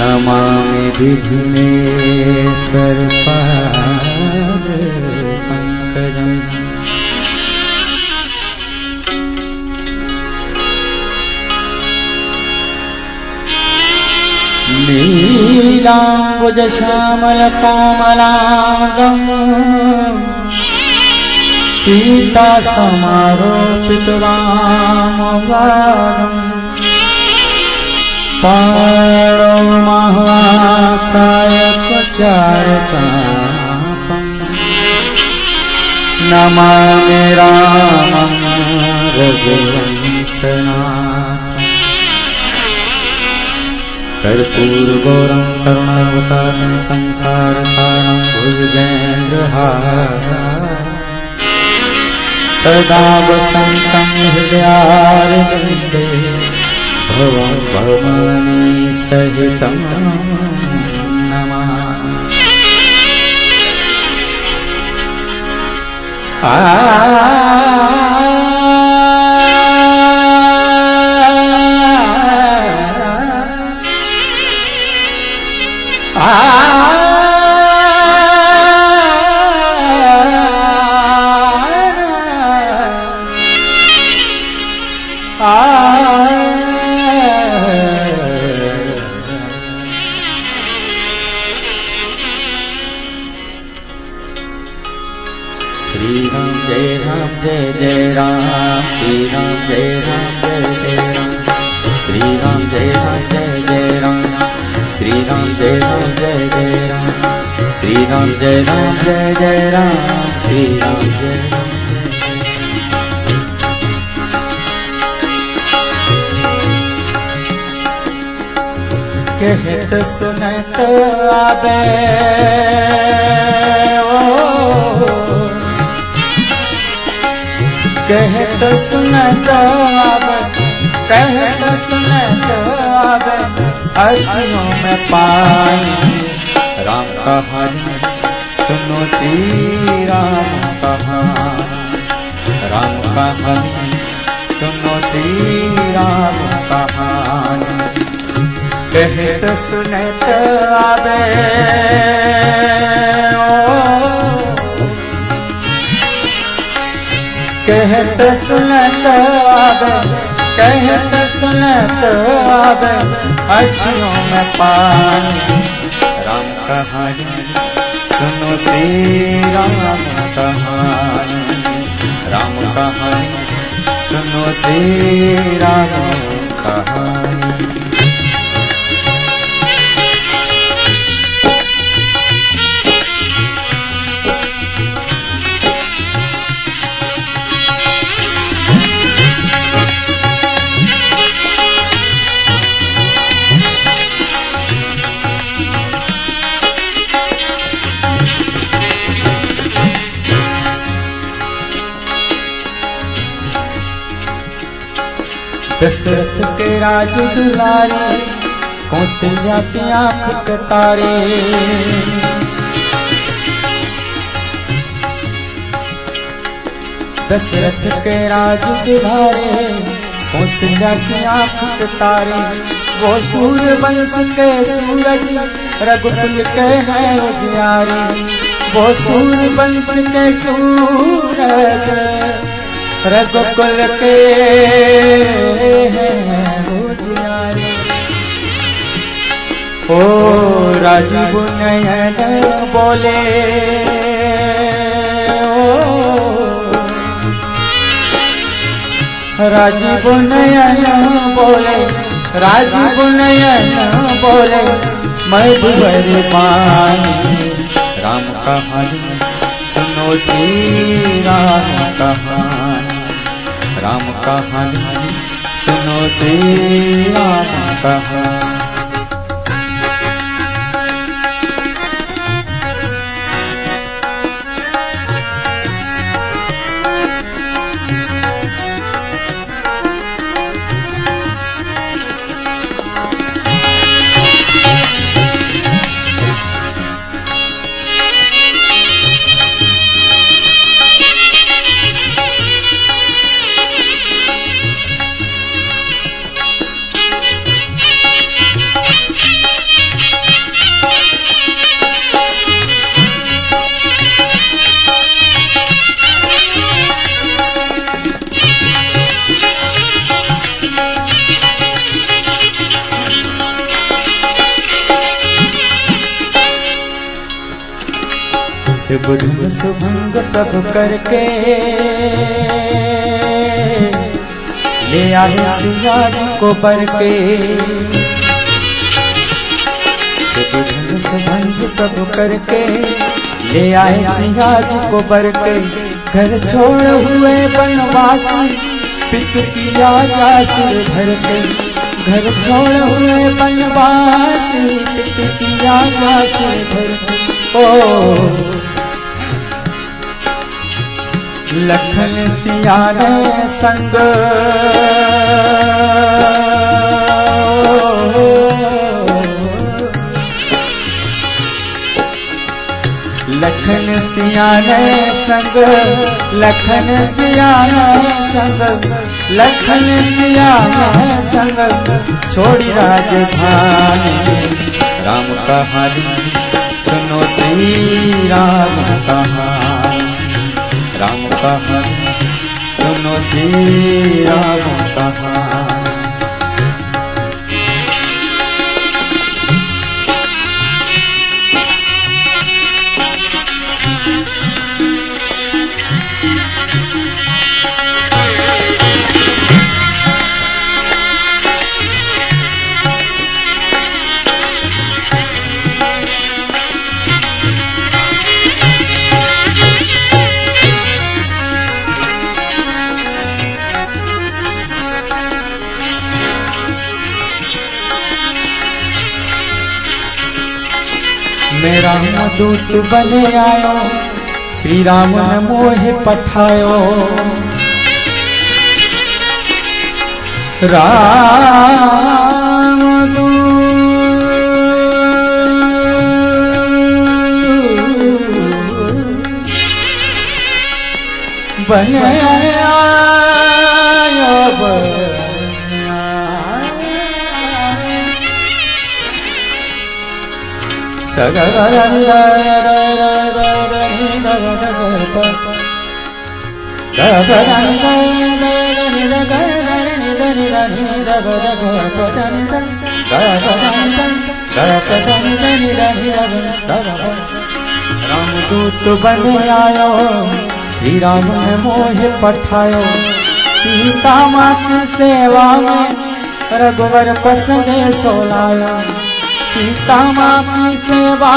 नमामि विघ्नेश्वरपाद पङ्कजम् नीलाम्बुजश्यामलकोमलाङ्गम् सीता समारोपितवामवागम् पाणो महासायकचारचापम् नमामि रामं रघुवंशनाथम् कर्पूरगौरं करुणावतारं संसारसारं भुजगेन्द्रहारा सदा वसन्तं हृदयारविन्दे। भवं भवानी सहितं नमः। आ जय राम जय जय राम श्री राम जय राम। कहत सुनत आबे कहत सुनत आबे, कहत सुनत आबे अखियों में पानी, राम कहानी श्री राम कहानी राम कहानी सुनो श्री राम कहानी कहत सुनत ओ कहत सुनत आबे कहत सुनत आबे अखियों में पानी श्री राम कहानी राम कहानी सुनो श्री राम कहानी दशरथ के राज दुलारे कौशल्या की आँख के तारे। दशरथ के राज दुलारे कौशल्या की आँख के तारे। वो सूर्य वंश के सूरज, रघुकुल के हैं उजियारे। वो सूर्य वंश के सूरज रघुकुल के ओ राजीव नयन बोले राजीव नयन बोले, राजीव नयन बोले मधुबर पानी, राम कहानी सुनो श्री राम कहानी। राम कहानी सुनो श्री राम कहानी प्रभु करके ले आए सिया को बर के प्रभु करके ले आए सिया को बर के घर छोड़ हुए बनवासी पित किया जा सिर भर के घर छोड़ हुए बनवासी पित किया जा सिर भर के ओ लखन सियारे संग। लखन सियारे संग, लखन सियारे संग, लखन सियारे संग। छोड़ी राजधानी, राम कहानी, सुनो श्री राम कहानी। राम कहा सुनो श्री राम कहानी मेरा दूत बने आयो श्री राम ने मोह पठायो। राम बने आयो। रामदूत बन आयो श्री राम ने मोह पठायो। सीता माँ की सेवा में रघुवर पसंदे सोलायो। सीता माँ की सेवा।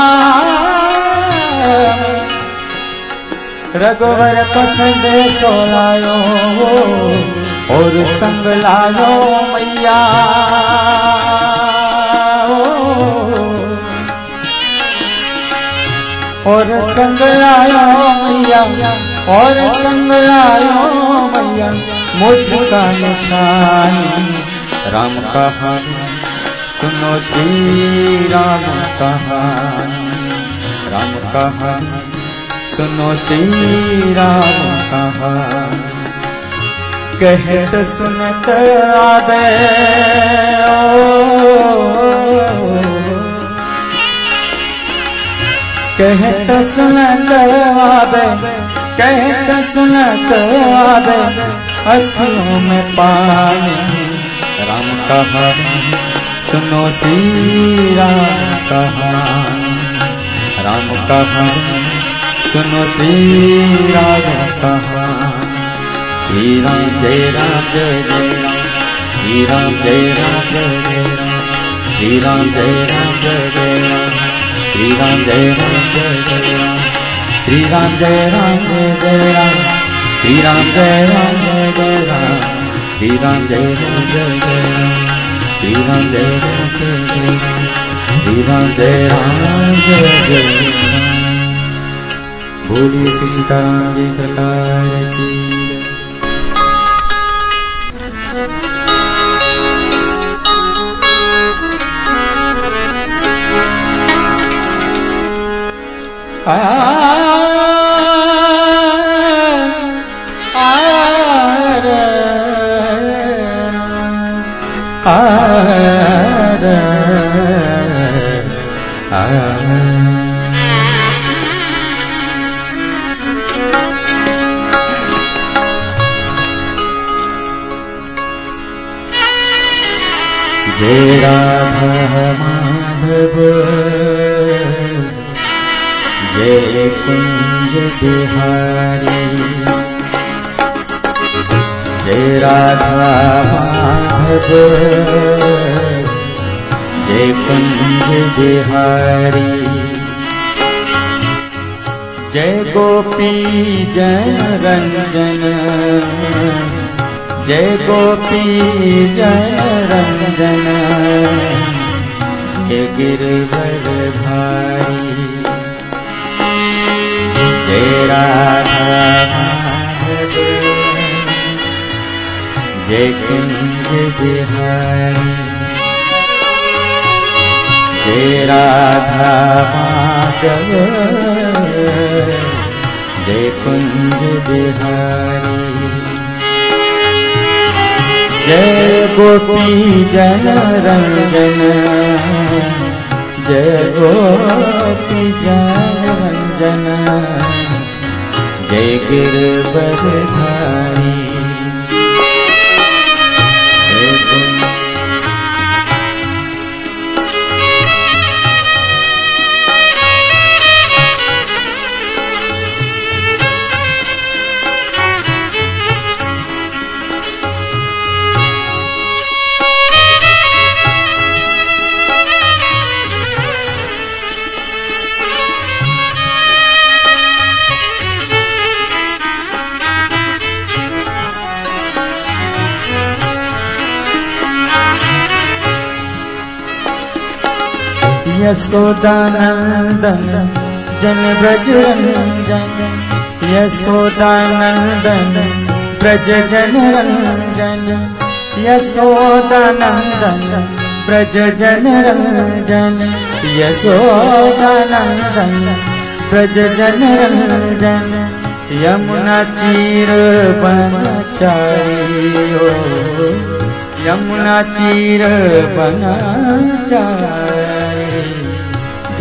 रघुवर पसंद सोलायो और संग लायो मैया। और संग लायो मैया, और संग लायो मैया मुझका निशानी, राम कहानी। सुनो श्री राम कहानी राम कहानी सुनो श्री राम कहानी कहत सुनत आवे कहत सुनत आवे कहत सुनत आवे अखियों में पानी। राम कहानी सुनो श्री राम कहानी। राम कहानी। सुनो श्री राम कहानी। श्री राम जय राम जय जय राम। श्री राम जय राम जय जय राम। श्री राम जय राम जय जय राम। श्री राम जय राम जय जय राम। श्री राम जय राम जय जय राम। श्री राम जय राम जय जय राम। श्री राम जय राम जय जय राम। श्री राम जय राम जय जय श्री राम जय राम जय जय बोलिए श्री सीताराम जी सरकार की जय राधा माधव। जय कुंज बिहारी। जय राधा माधव। जय कुंज बिहारी। जय गोपी जय रंजन जय गोपी, जय रंजन। जय गिरवर भारी जय राधा जय कुंज बिहारी। जय राधा माधव जय कुंज बिहारी। जय गोपी जन रंजन जय गोपी जन रंजन जय गिरबधारी यशोदानन्दन जन ब्रज रञ्जन यशोदानन्दन ब्रज जन रञ्जन यशोदानन्दन ब्रज जन रञ्जन यशोदानन्दन ब्रज जन रञ्जन यमुना चीर बनचारियो यमुना चीर बनचारी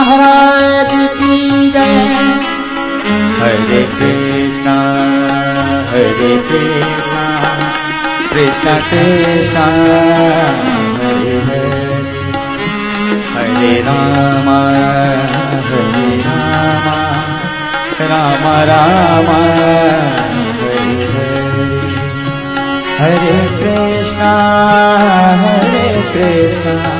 महाराज की जय। हरे कृष्णा हरे कृष्णा, कृष्ण कृष्ण, हरे हरे। हरे राम हरे राम राम राम, हरे हरे। हरे कृष्ण हरे कृष्ण।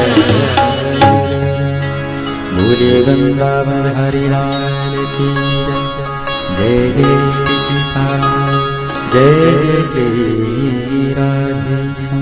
श्री गङ्गाधर हरि राजी जय श्री श्रीखा जय जय श्री श्रीराध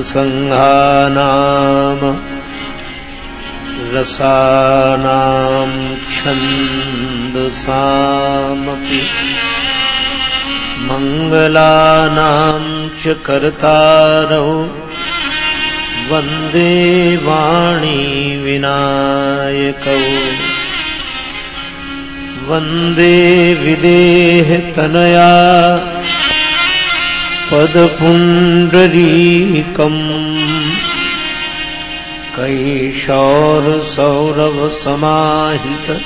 वर्णानामर्थसङ्घानाम् रसानाम् छन्दसामपि। मङ्गलानाम् च कर्तारौ वंदे वाणी विनायकौ। वंदे विदेहतनया पदपुण्डरीकम् कैशोरसौरभसमाहित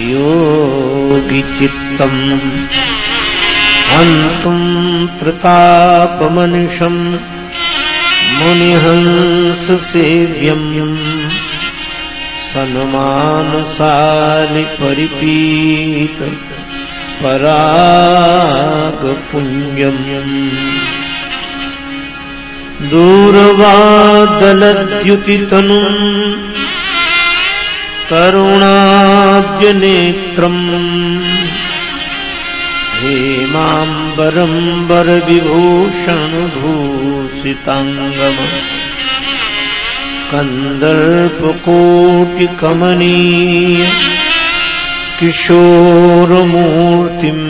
योगिचित्तम्। हन्तुम् प्रतापमनिशम् मुनिहंससेव्यम्। सन्मानसालिपरिपीत। परागपुञ्जम् दूरवादलद्युतितनुम् तरुणाब्जनेत्रम् हेमाम्बरम् वरविभूषणभूषिताङ्गम कन्दर्पकोटिकमनीय किशोरमूर्तिम्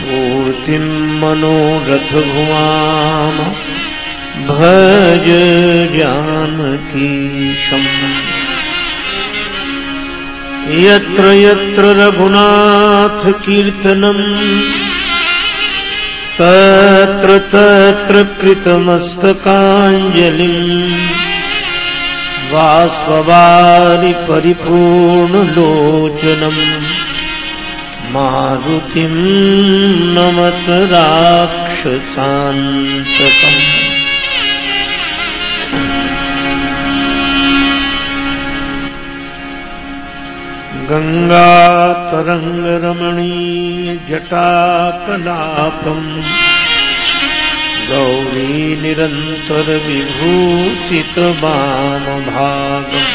पूर्तिम् मनोरथभुवाम भज जानकीशम् यत्र यत्र रघुनाथकीर्तनम् तत्र तत्र कृतमस्तकाञ्जलिम्। वास्ववारि परिपूर्णलोचनम् मारुतिम् नमत राक्षसान्तकम्। गङ्गातरङ्गरमणीय जटाकलापम् गौरी निरन्तरविभूषितवामभागम्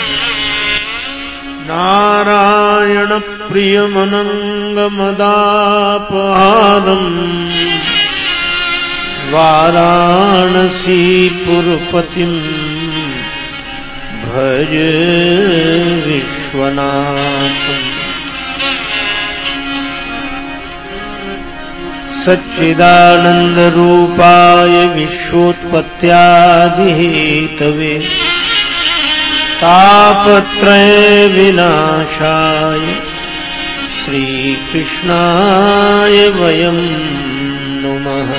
नारायणप्रियमनङ्गमदापहारम् वाराणसीपुरपतिम् भज विश्वनाथम् सच्चिदानन्दरूपाय विश्वोत्पत्त्यादिहेतवे। तापत्रये विनाशाय श्रीकृष्णाय वयम् नमः।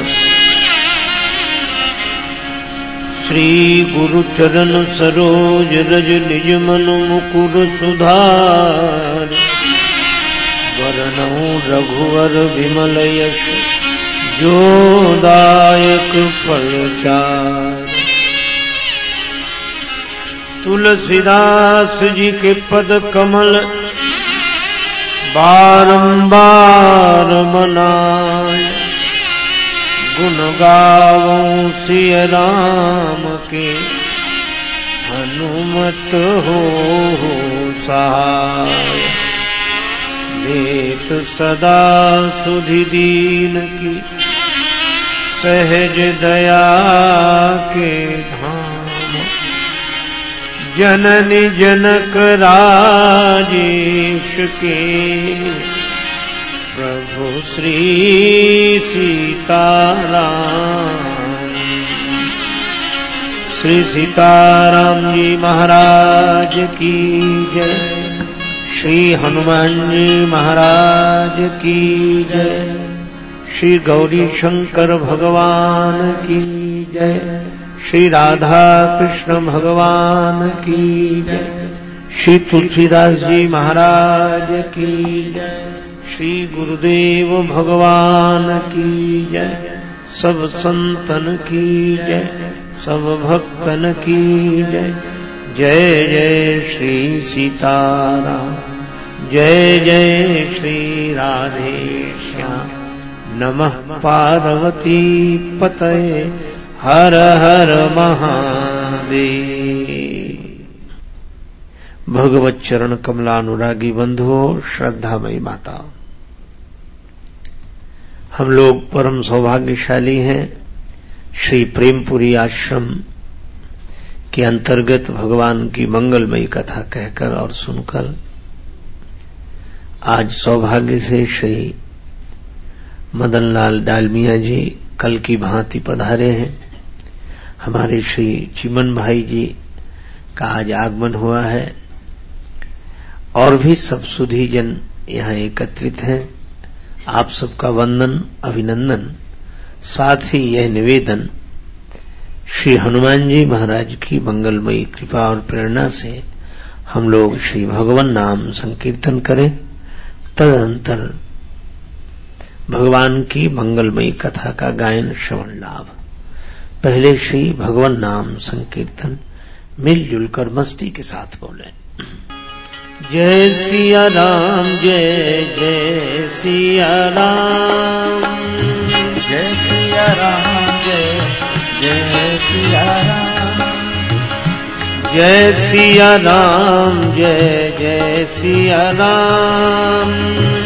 श्रीगुरुचरणसरोजरजनिजमनुमुकुरसुधार। वरणौ रघुवर विमलयश यश जोदायक फलचार तुलसीदास जी के पद कमल बारंबार मनाय गुण गावों सिय राम के हनुमत हो सहाय। लेत सदा सुधि दीन की सहज दया के धाम। जननी जनक राजेश के प्रभु श्री सीताराम। श्री सीताराम जी महाराज की जय। श्री हनुमान जी महाराज की जय। श्री गौरी शंकर भगवान की जय। श्री राधा कृष्ण भगवान की जय। श्री तुलसीदास जी महाराज की जय। श्री गुरुदेव भगवान की जय। सब संतन की जय। सब भक्तन की जय। जय जय श्री सीताराम। जय जय श्री राधे श्याम। नमः पार्वती पतये हर हर महादेव। भगवत चरण कमला अनुरागी बंधुओं, श्रद्धामयी माता। हम लोग परम सौभाग्यशाली हैं, श्री प्रेमपुरी आश्रम के अंतर्गत भगवान की मंगलमयी कथा कहकर और सुनकर। आज सौभाग्य से श्री मदनलाल डालमिया जी कल की भांति पधारे हैं। हमारे श्री चिमन भाई जी का आज आगमन हुआ है। और भी सब सुधी जन यहाँ एकत्रित हैं। आप सबका वंदन, अभिनंदन, साथ ही यह निवेदन श्री हनुमान जी महाराज की मंगलमयी कृपा और प्रेरणा से हम लोग श्री भगवान नाम संकीर्तन करें। तदनंतर भगवान की मंगलमयी कथा का गायन श्रवण लाभ। पहले श्री भगवान नाम संकीर्तन मिलजुल कर मस्ती के साथ बोले। जय सिया राम जय जय सिया राम। जय सिया राम जय जय सिया राम। जय सिया राम जय जय सिया राम।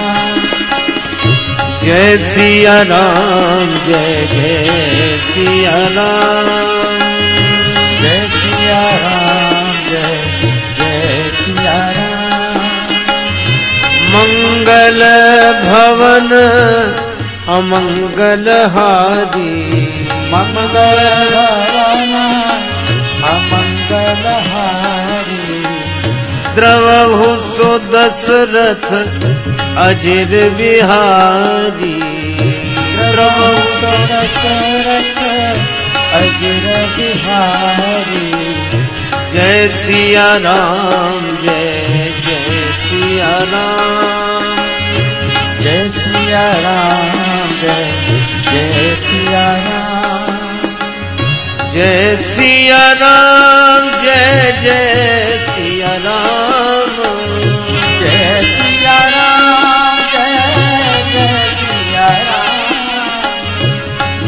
जय सिया राम जय जय सिया राम जय सिया राम जय जय सिया राम मंगल भवन, अमंगल हारी। मंगल भवन अमंगल हारी। द्रवहु सो दशरथ अजिर बिहारी। द्रौपद दशरथ अजर बिहारी। जय सिया राम जय जय सिया राम। जय सिया राम जय जय सिया राम। जय सिया राम जय जय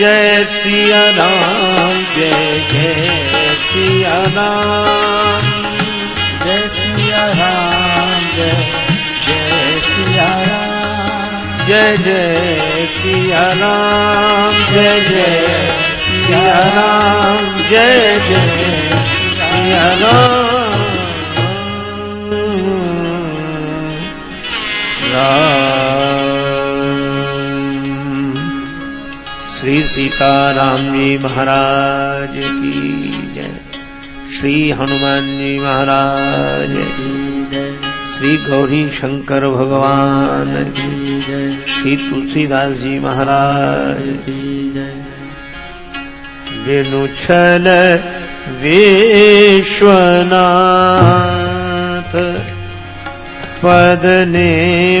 जय सिया राम जय जय सिया राम जय सिया राम जय जय सिया राम जय जय सिया राम जय जय सिया राम जय जय सिया राम राम सीताराम जी महाराज की जय। श्री हनुमान जी महाराज की जय। श्री गौरी शंकर भगवान की जय। श्री तुलसीदास जी महाराज जय। विनुछल विश्वनाथ, पद ने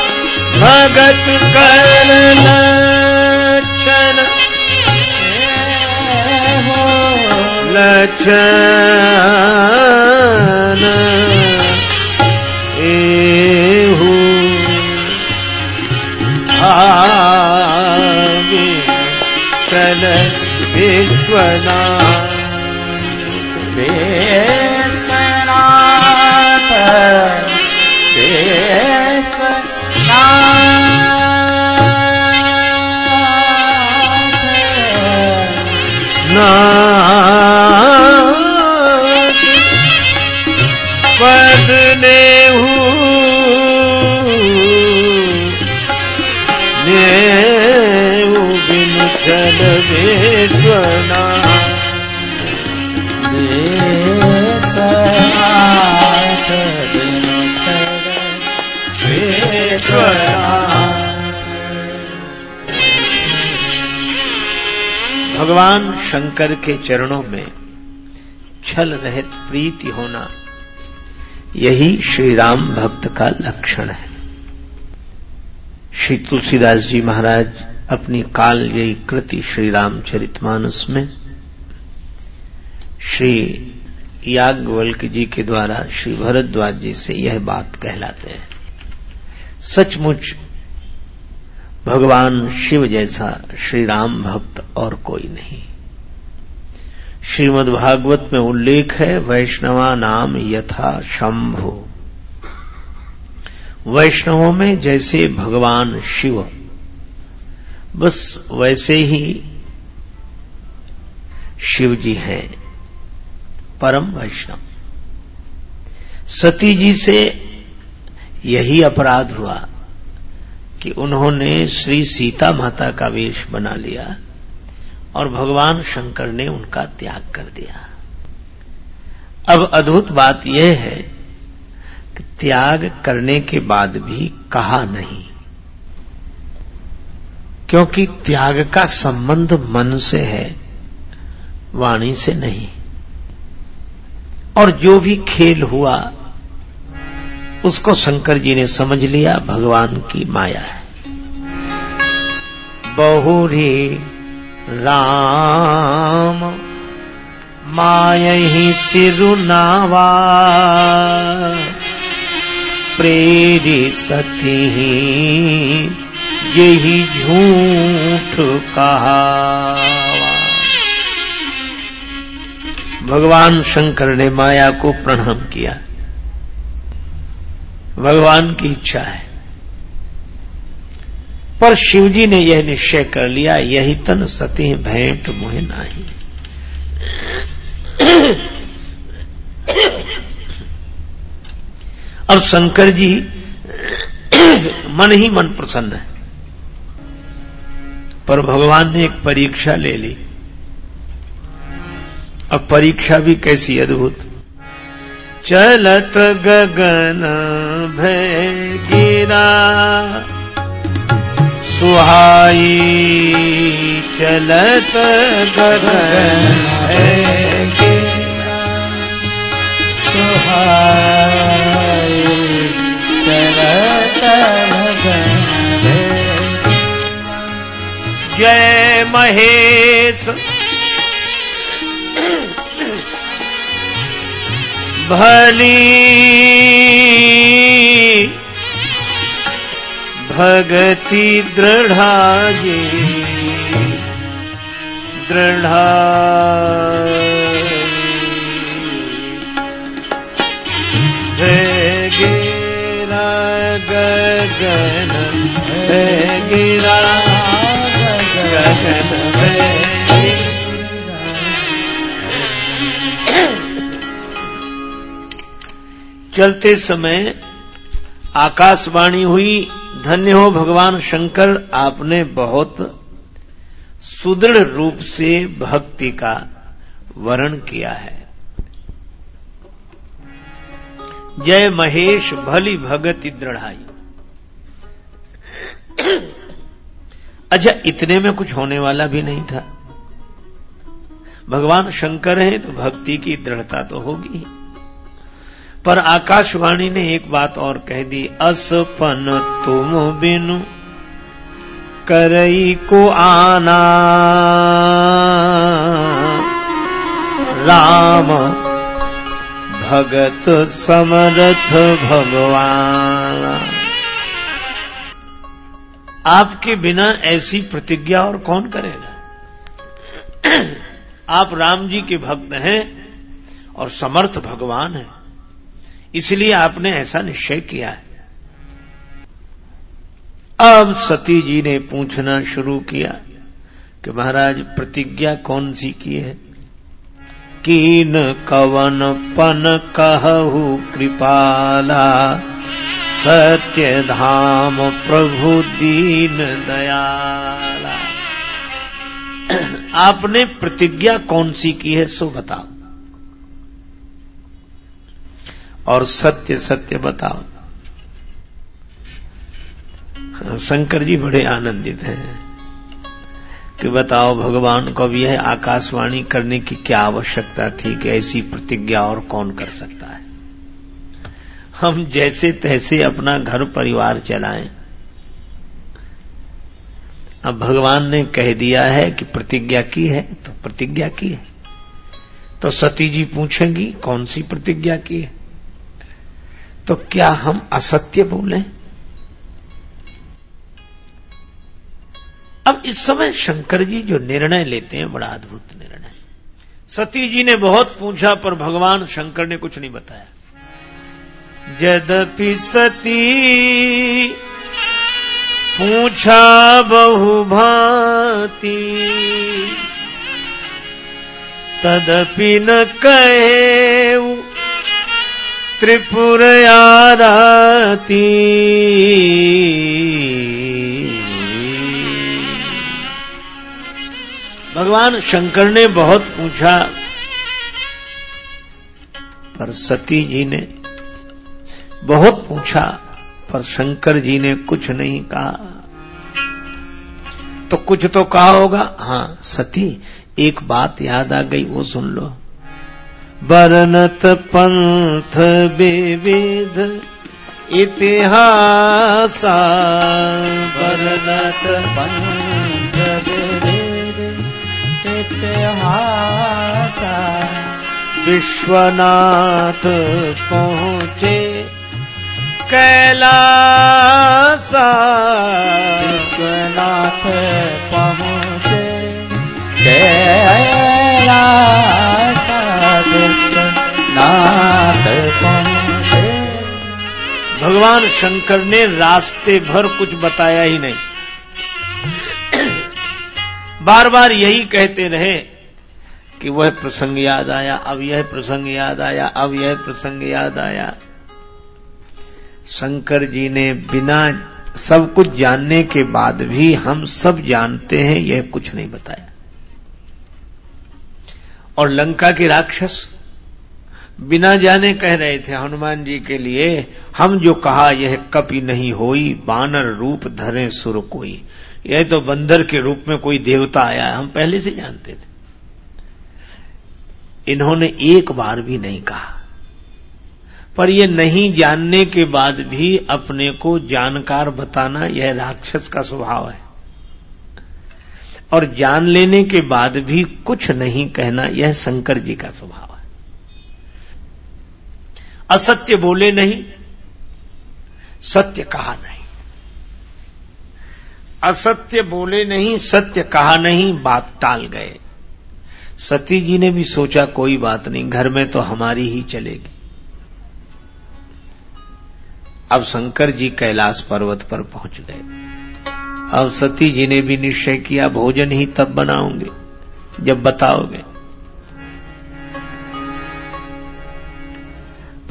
भगत कर लक्षण। लक्षण। पद ने ने बिनु भगवान शंकर के चरणों में छल रहित प्रीति होना यही श्री राम भक्त का लक्षण है। श्री तुलसीदास जी महाराज अपनी काल यही कृति श्री रामचरितमानस में श्री याज्ञवल्क जी के द्वारा श्री भरद्वाज जी से यह बात कहलाते हैं। सचमुच भगवान शिव जैसा श्री राम भक्त और कोई नहीं। श्रीमद् भागवत में उल्लेख है, वैष्णवा नाम यथा शंभु। वैष्णवों में जैसे भगवान शिव, बस वैसे ही शिव जी हैं, परम वैष्णव। सती जी से यही अपराध हुआ कि उन्होंने श्री सीता माता का वेश बना लिया। और भगवान शंकर ने उनका त्याग कर दिया। अब अद्भुत बात यह है कि त्याग करने के बाद भी कहा नहीं। क्योंकि त्याग का संबंध मन से है, वाणी से नहीं। और जो भी खेल हुआ, उसको शंकर जी ने समझ लिया, भगवान की माया है। बहुरी राम। मायही सिरुनावा। प्रेरी सती, यही झूठ कहा। भगवान शंकर ने माया को प्रणाम किया। भगवान की इच्छा है। पर शिवजी ने यह निश्चय कर लिया, यही तन सती भेंट मुहे नाही। अब शंकर जी, मन ही मन प्रसन्न है। पर भगवान ने एक परीक्षा ले ली। अब परीक्षा भी कैसी अद्भुत। चलत गगन भय गिरा सुहाई चलत गगन गिरा सुहाई चलत गगन जय महेश भली भगति दृढ़ागे दृढ़ा। गिरा गगन चलते समय आकाशवाणी हुई। धन्य हो भगवान शंकर, आपने बहुत सुदृढ़ रूप से भक्ति का वर्ण किया है। जय महेश, भली भगति दृढ़ाई। अच्छा इतने में कुछ होने वाला भी नहीं था। भगवान शंकर हैं तो भक्ति की दृढ़ता तो होगी। ही पर आकाशवाणी ने एक बात और कह दी असपन तुम बिनु करई को आना। राम भगत समरथ भगवान। आपके बिना ऐसी प्रतिज्ञा और कौन करेगा आप राम जी के भक्त हैं और समर्थ भगवान हैं। इसलिए आपने ऐसा निश्चय किया है। अब सती जी ने पूछना शुरू किया कि महाराज, प्रतिज्ञा कौन सी की है? कीन कवन पन कहु कृपाला, सत्य धाम प्रभु दीन दयाला। आपने प्रतिज्ञा कौन सी की है, सो बताओ। और सत्य सत्य बताओ। शंकर जी बड़े आनंदित हैं कि बताओ भगवान को भी यह आकाशवाणी करने की क्या आवश्यकता थी कि ऐसी प्रतिज्ञा और कौन कर सकता है? हम जैसे तैसे अपना घर परिवार चलाएँ। अब भगवान ने कह दिया है कि प्रतिज्ञा की है तो प्रतिज्ञा की है। तो सती जी पूछेंगी, कौन सी प्रतिज्ञा की है? तो क्या हम असत्य बोले? अब इस समय शंकर जी जो निर्णय लेते हैं, बड़ा अद्भुत निर्णय। सती जी ने बहुत पूछा, पर भगवान शंकर ने कुछ नहीं बताया। यद्यपि सती पूछा बहु भांति, तदपि न कहे त्रिपुर आरती भगवान शंकर ने बहुत पूछा, पर सती जी ने बहुत पूछा, पर शंकर जी ने कुछ नहीं कहा। तो कुछ तो कहा होगा, हाँ, सती, एक बात याद आ गई, वो सुन लो। बरनत पंथ विविध इतिहासा। बरनत पंथ विविध इतिहासा। विश्वनाथ पहुँचे कैलासा। विश्वनाथ पहुँचे कैलासा पहुँचे भगवान शंकर ने रास्ते भर कुछ बताया ही नहीं। बार बार यही कहते रहे कि वह प्रसंग याद आया, अब यह प्रसंग याद आया, अब यह प्रसंग याद आया। शंकर जी ने बिना सब कुछ जानने के बाद भी हम सब जानते हैं, यह कुछ नहीं बताया। और लंका के राक्षस बिना जाने कह रहे थे, हनुमान जी के लिए हम जो कहा, यह कपि नहीं होई, बानर रूप धरे सुर कोई। यह तो बंदर के रूप में कोई देवता आया है, हम पहले से जानते थे। इन्होंने एक बार भी नहीं कहा। पर यह नहीं जानने के बाद भी अपने को जानकार बताना यह राक्षस का स्वभाव है। और जान लेने के बाद भी कुछ नहीं कहना यह शंकर जी का स्वभाव। असत्य बोले नहीं, सत्य कहा नहीं। असत्य बोले नहीं, सत्य कहा नहीं, बात टाल गए। सती जी ने भी सोचा, कोई बात नहीं, घर में तो हमारी ही चलेगी। अब शंकर जी कैलाश पर्वत पर पहुँच गए। अब सती जी ने भी निश्चय किया, भोजन ही तब बनाओगे जब बताओगे।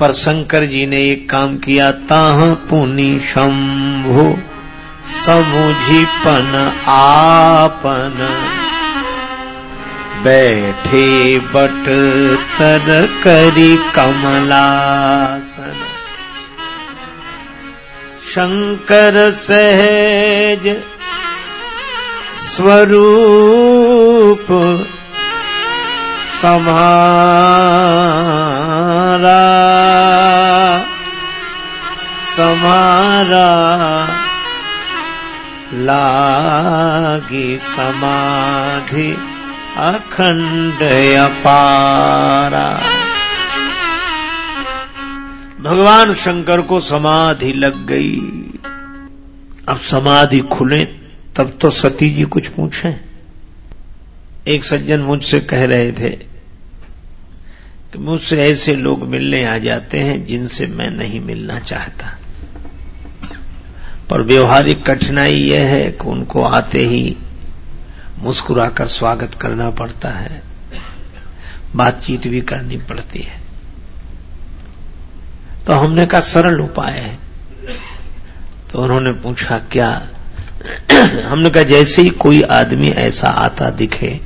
पर शंकर जी ने एक काम किया, ताह पुनि शंभु समुझिपन आपन। बैठे बट तर करी कमलासन। शंकर सहज स्वरूप समारा समारा लागी समाधि अखंड अपारा। भगवान शंकर को समाधि लग गई। अब समाधि खुले, तब तो सती जी कुछ पूछे। एक सज्जन मुझसे कह रहे थे कि मुझसे ऐसे लोग मिलने आ जाते हैं जिनसे मैं नहीं मिलना चाहता। पर व्यवहारिक कठिनाई यह है कि उनको आते ही मुस्कुराकर स्वागत करना पड़ता है। बातचीत भी करनी पड़ती है। तो हमने कहा, सरल उपाय है। तो उन्होंने पूछा, क्या हमने कहा, जैसे ही कोई आदमी ऐसा आता दिखे,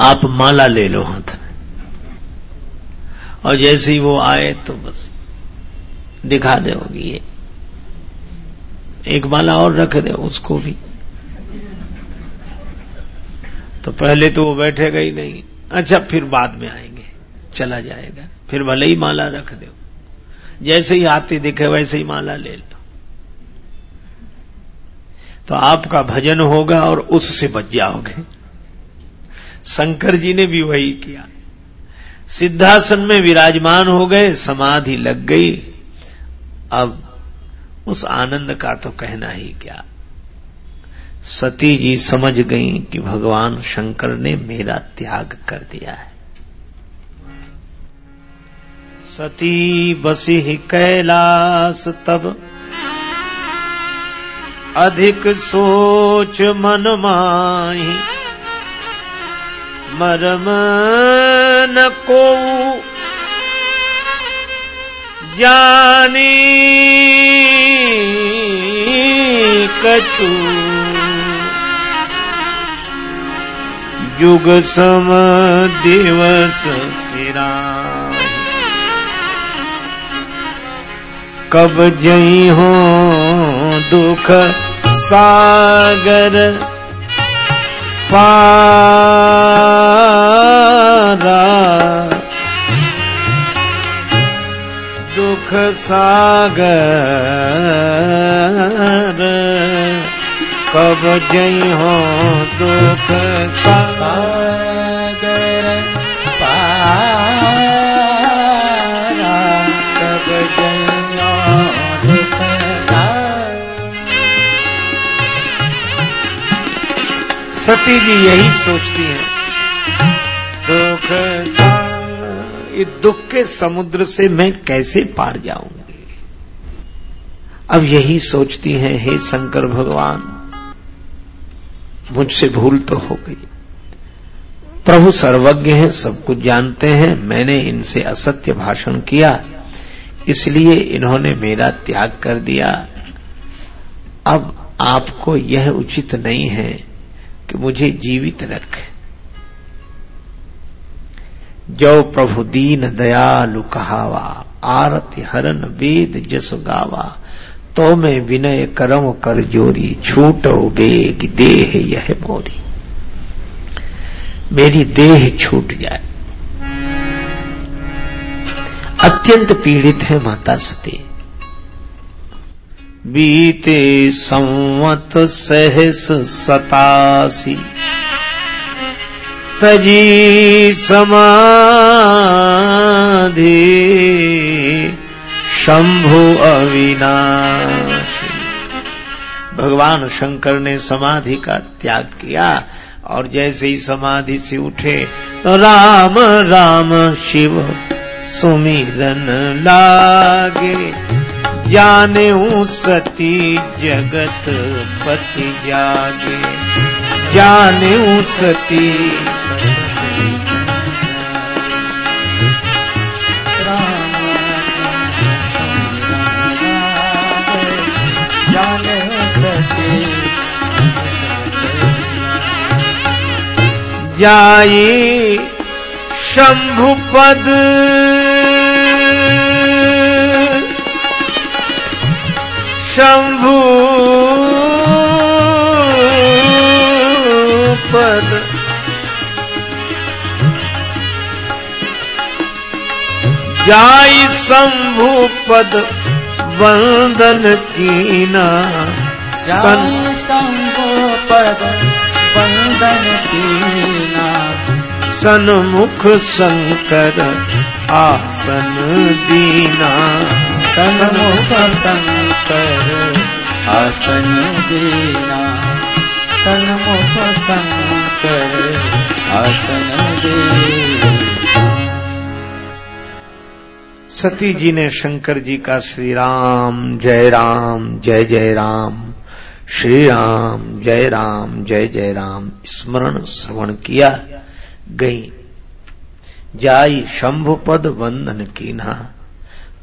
आप माला ले लो हाथ में। और जैसे ही वो आए तो बस दिखा दोगी ये। एक माला और रख दे उसको भी। तो पहले तो वो बैठेगा ही नहीं। अच्छा फिर बाद में आएँगे। चला जाएगा। फिर भले ही माला रख दो। जैसे ही आते दिखे, वैसे ही माला ले लो। तो आपका भजन होगा और उससे बच जाओगे। शंकर जी ने भी वही किया। सिद्धासन में विराजमान हो गए, समाधि लग गई। अब उस आनंद का तो कहना ही क्या। सती जी समझ गई कि भगवान शंकर ने मेरा त्याग कर दिया है। सती बसी कैलास तब। अधिक सोच मन माही। मरम न को जानी कछु। युग सम दिवस सिरा। कब जई हो दुख सागर पारा। दुख सागर कब जई हो दुख सागर। सती जी यही सोचती हैं। दुख ये दुख के समुद्र से मैं कैसे पार जाऊँगी? अब यही सोचती हैं, हे शंकर भगवान, मुझसे भूल तो हो गई। प्रभु सर्वज्ञ हैं, सब कुछ जानते हैं, मैंने इनसे असत्य भाषण किया, इसलिए इन्होंने मेरा त्याग कर दिया। अब आपको यह उचित नहीं है कि मुझे जीवित रख। जो प्रभु दीन दयालु कहावा, आरति हरन वेद जस गावा। तो मैं विनय करम कर जोरी, छूटो बेग देह यह मोरी। मेरी देह छूट जाए। अत्यंत पीड़ित है माता सती। बीते संवत सहस सतासी। तजी समाधि, शंभु अविनाशी। भगवान शंकर ने समाधि का त्याग किया और जैसे ही समाधि से उठे तो राम राम, शिव, सुमिरन लागे। जाने सती जगत पति जागे जाने सती। जाई शंभु शंभु पद। जाई शंभु पद वंदन कीना। सन शंभु पद वंदन कीना। सन्मुख शंकर आसन दीना। सन्मुख शंकर आसन दीना सन्मुख शंकर आसन दीना। सती जी ने शंकर जी का श्री राम जय राम, जय जय राम श्री राम जय राम, जय जय राम, स्मरण श्रवण किया, गई। जाई शंभु पद वंदन कीना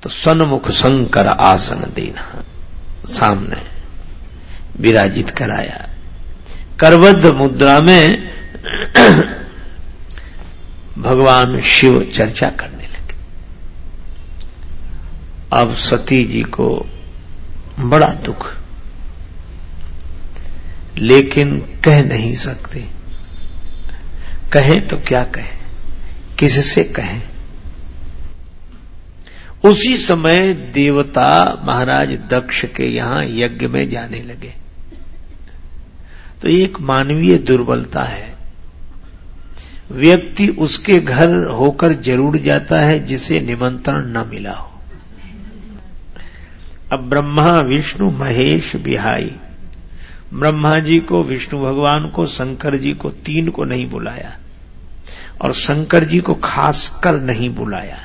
तो सन्मुख शंकर आसन देना। सामने, विराजित कराया। करबद्ध मुद्रा में भगवान शिव चर्चा करने लगे। अब सती जी को बड़ा दुख। लेकिन कह नहीं सकते। कहें तो क्या कहें? किससे कहें? उसी समय देवता महाराज दक्ष के यहाँ यज्ञ में जाने लगे। तो एक मानवीय दुर्बलता है। व्यक्ति उसके घर होकर ज़रूर जाता है जिसे निमंत्रण न मिला हो। अब ब्रह्मा, विष्णु, महेश बिहाई ब्रह्मा जी को, विष्णु भगवान को, शंकर जी को, तीन को नहीं बुलाया। और शंकर जी को खासकर नहीं बुलाया।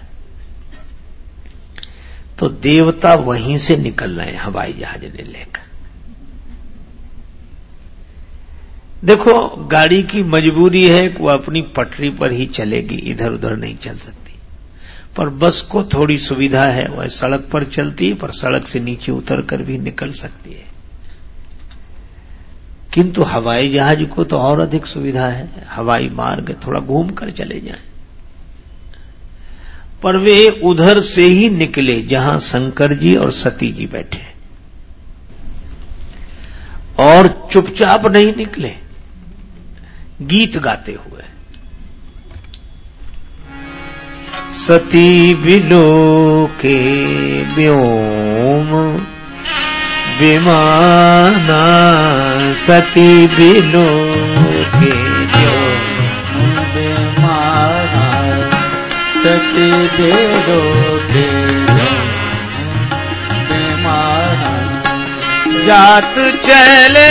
तो देवता वहीं से निकल रहे हैं हवाई जहाज़ ने लेकर। देखो, गाड़ी की मजबूरी है कि वह अपनी पटरी पर ही चलेगी इधर उधर नहीं चल सकती। पर बस को थोड़ी सुविधा है, वह सड़क पर चलती, पर सड़क से नीचे उतर कर भी निकल सकती है। किंतु हवाई जहाज़ को तो और अधिक सुविधा है, हवाई मार्ग थोड़ा घूम कर चले जाएँ। पर वे उधर से ही निकले जहाँ शंकर जी और सती जी बैठे। और चुपचाप नहीं निकले। गीत गाते हुए। सती बिलो के व्योम विमाना सती बिलो के सती दे दो जात चले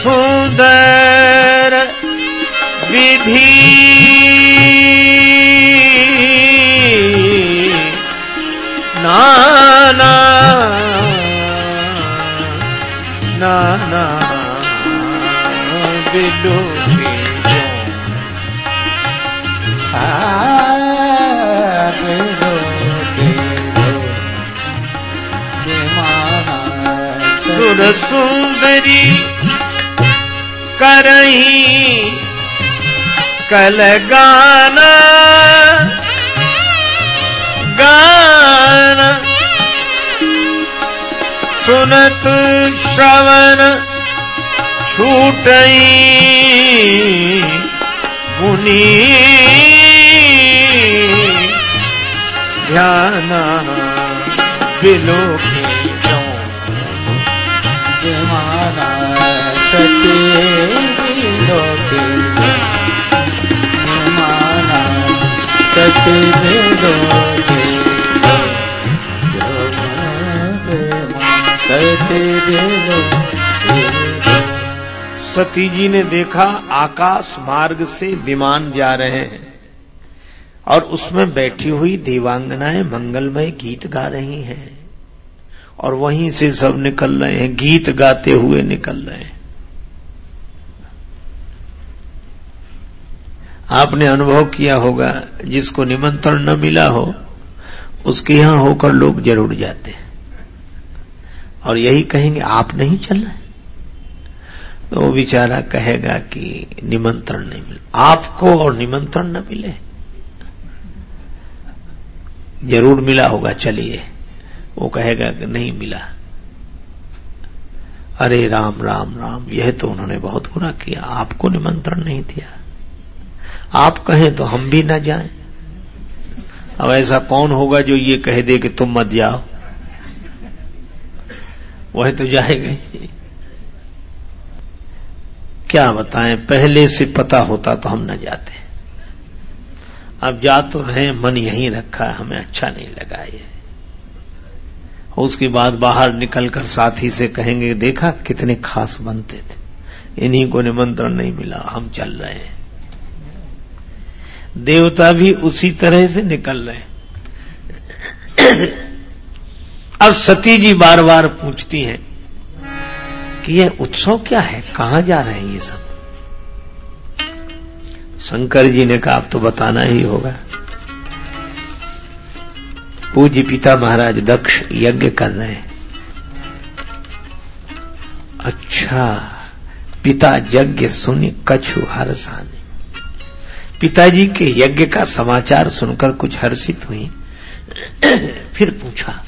सुंदर विधि सुंदरी करही कल गाना गाना। सुनत श्रवण छूटई मुनि। ध्यान बिलो सते जी ने देखा आकाश मार्ग से विमान जा रहे हैं और उसमें बैठी हुई देवांगनाएँ मंगलमय गीत गा रही हैं और वहीं से सब निकल रहे हैं, गीत गाते हुए निकल रहे हैं। आपने अनुभव किया होगा, जिसको निमंत्रण न मिला हो, उसके यहाँ होकर लोग ज़रूर जाते हैं। और यही कहेंगे, आप नहीं चल रहे। तो वो बेचारा कहेगा कि निमंत्रण नहीं मिला। आपको और निमंत्रण न मिले। ज़रूर मिला होगा, चलिए। वो कहेगा कि नहीं मिला। अरे राम राम राम, यह तो उन्होंने बहुत बुरा किया। आपको निमंत्रण नहीं दिया। आप कहें तो हम भी न जाएँ। अब ऐसा कौन होगा जो ये कह दे कि तुम मत जाओ? वह तो जाएगा क्या बताएँ, पहले से पता होता तो हम न जाते। अब जा तो रहे मन यहीं रखा है, हमें अच्छा नहीं लगा ये। उसके बाद बाहर निकलकर साथी से कहेंगे, देखा कितने खास बनते थे। इन्हीं को निमंत्रण नहीं मिला, हम चल रहे हैं। देवता भी उसी तरह से निकल रहे अब सती जी बार बार पूछती हैं कि यह उत्सव क्या है? कहाँ जा रहे हैं ये सब? शंकर जी ने कहा आप तो बताना ही होगा। पूज्य पिता महाराज दक्ष यज्ञ कर रहे हैं। अच्छा पिता यज्ञ सुनी कछु हरसाने पिताजी के यज्ञ का समाचार सुनकर कुछ हर्षित हुई। फिर पूछा,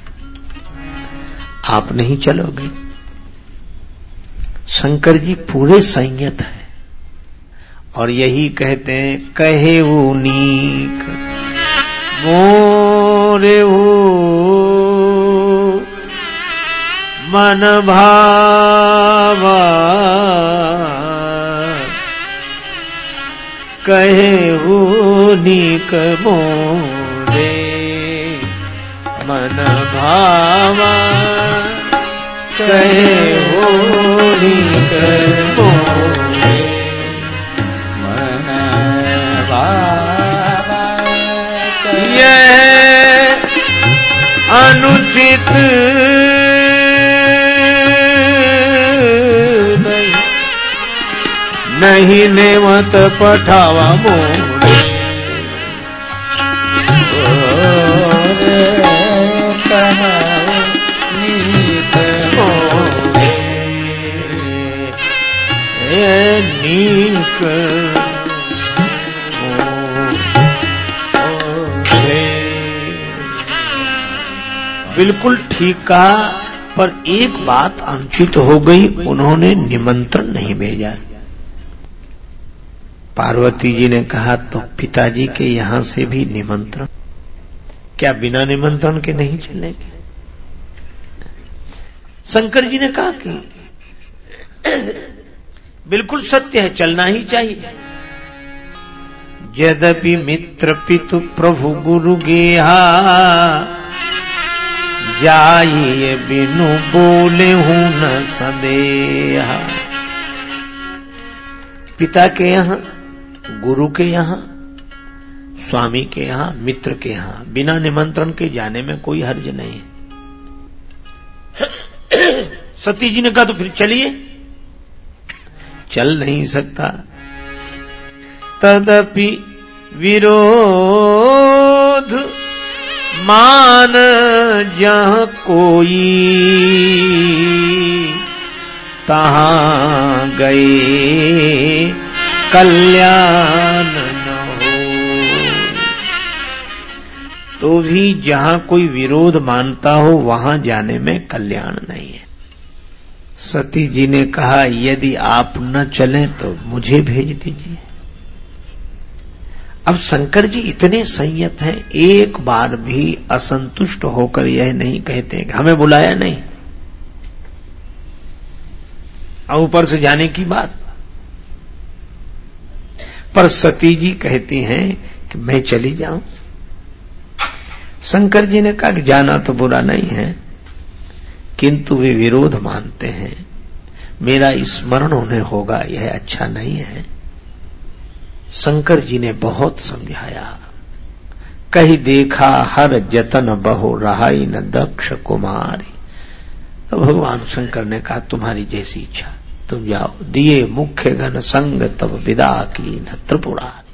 आप नहीं चलोगे? शंकर जी पूरे संयत हैं और यही कहते हैं, कहे नीक, मोरे मन भावा कहे हो नीक मोरे मन भावा कहे हो नीक मोरे मन यह अनुचित नहीं नेवत पठावा मोड़े मोड़े बिल्कुल ठीक कहा, पर एक बात अनुचित हो गई, उन्होंने निमंत्रण नहीं भेजा। पार्वती जी ने कहा तो पिताजी के यहाँ से भी निमंत्रण? क्या बिना निमंत्रण के नहीं चलेंगे? शंकर जी ने कहा कि, बिल्कुल सत्य है, चलना ही चाहिए। यद्यपि मित्र पितु प्रभु गुरु गेहा, जाइए बिनु बोले हूँ न संदेहा। पिता के यहाँ गुरु के यहाँ, स्वामी के यहाँ, मित्र के यहाँ, बिना निमंत्रण के जाने में कोई हर्ज नहीं है। सती जी ने कहा तो फिर चलिए। चल नहीं सकता। तदपि विरोध मान जहाँ कोई तहां गए कल्याण न हो। तो भी जहाँ कोई विरोध मानता हो, वहाँ जाने में कल्याण नहीं है। सती जी ने कहा, यदि आप न चलें तो मुझे भेज दीजिए। अब शंकर जी इतने संयत हैं, एक बार भी असंतुष्ट होकर यह नहीं कहते कि हमें बुलाया नहीं। ऊपर से जाने की बात। पर सती जी कहती हैं कि मैं चली जाऊँ। शंकर जी ने कहा कि जाना तो बुरा नहीं है, किंतु वे विरोध मानते हैं। मेरा स्मरण उन्हें होगा, यह अच्छा नहीं है। शंकर जी ने बहुत समझाया। कही देखा हर जतन बहु, रहाई न दक्ष कुमारी। तो भगवान शंकर ने कहा, तुम्हारी जैसी इच्छा। तुम जाओ। दिए मुख्य घन संग तब विदा की न त्रिपुरारी।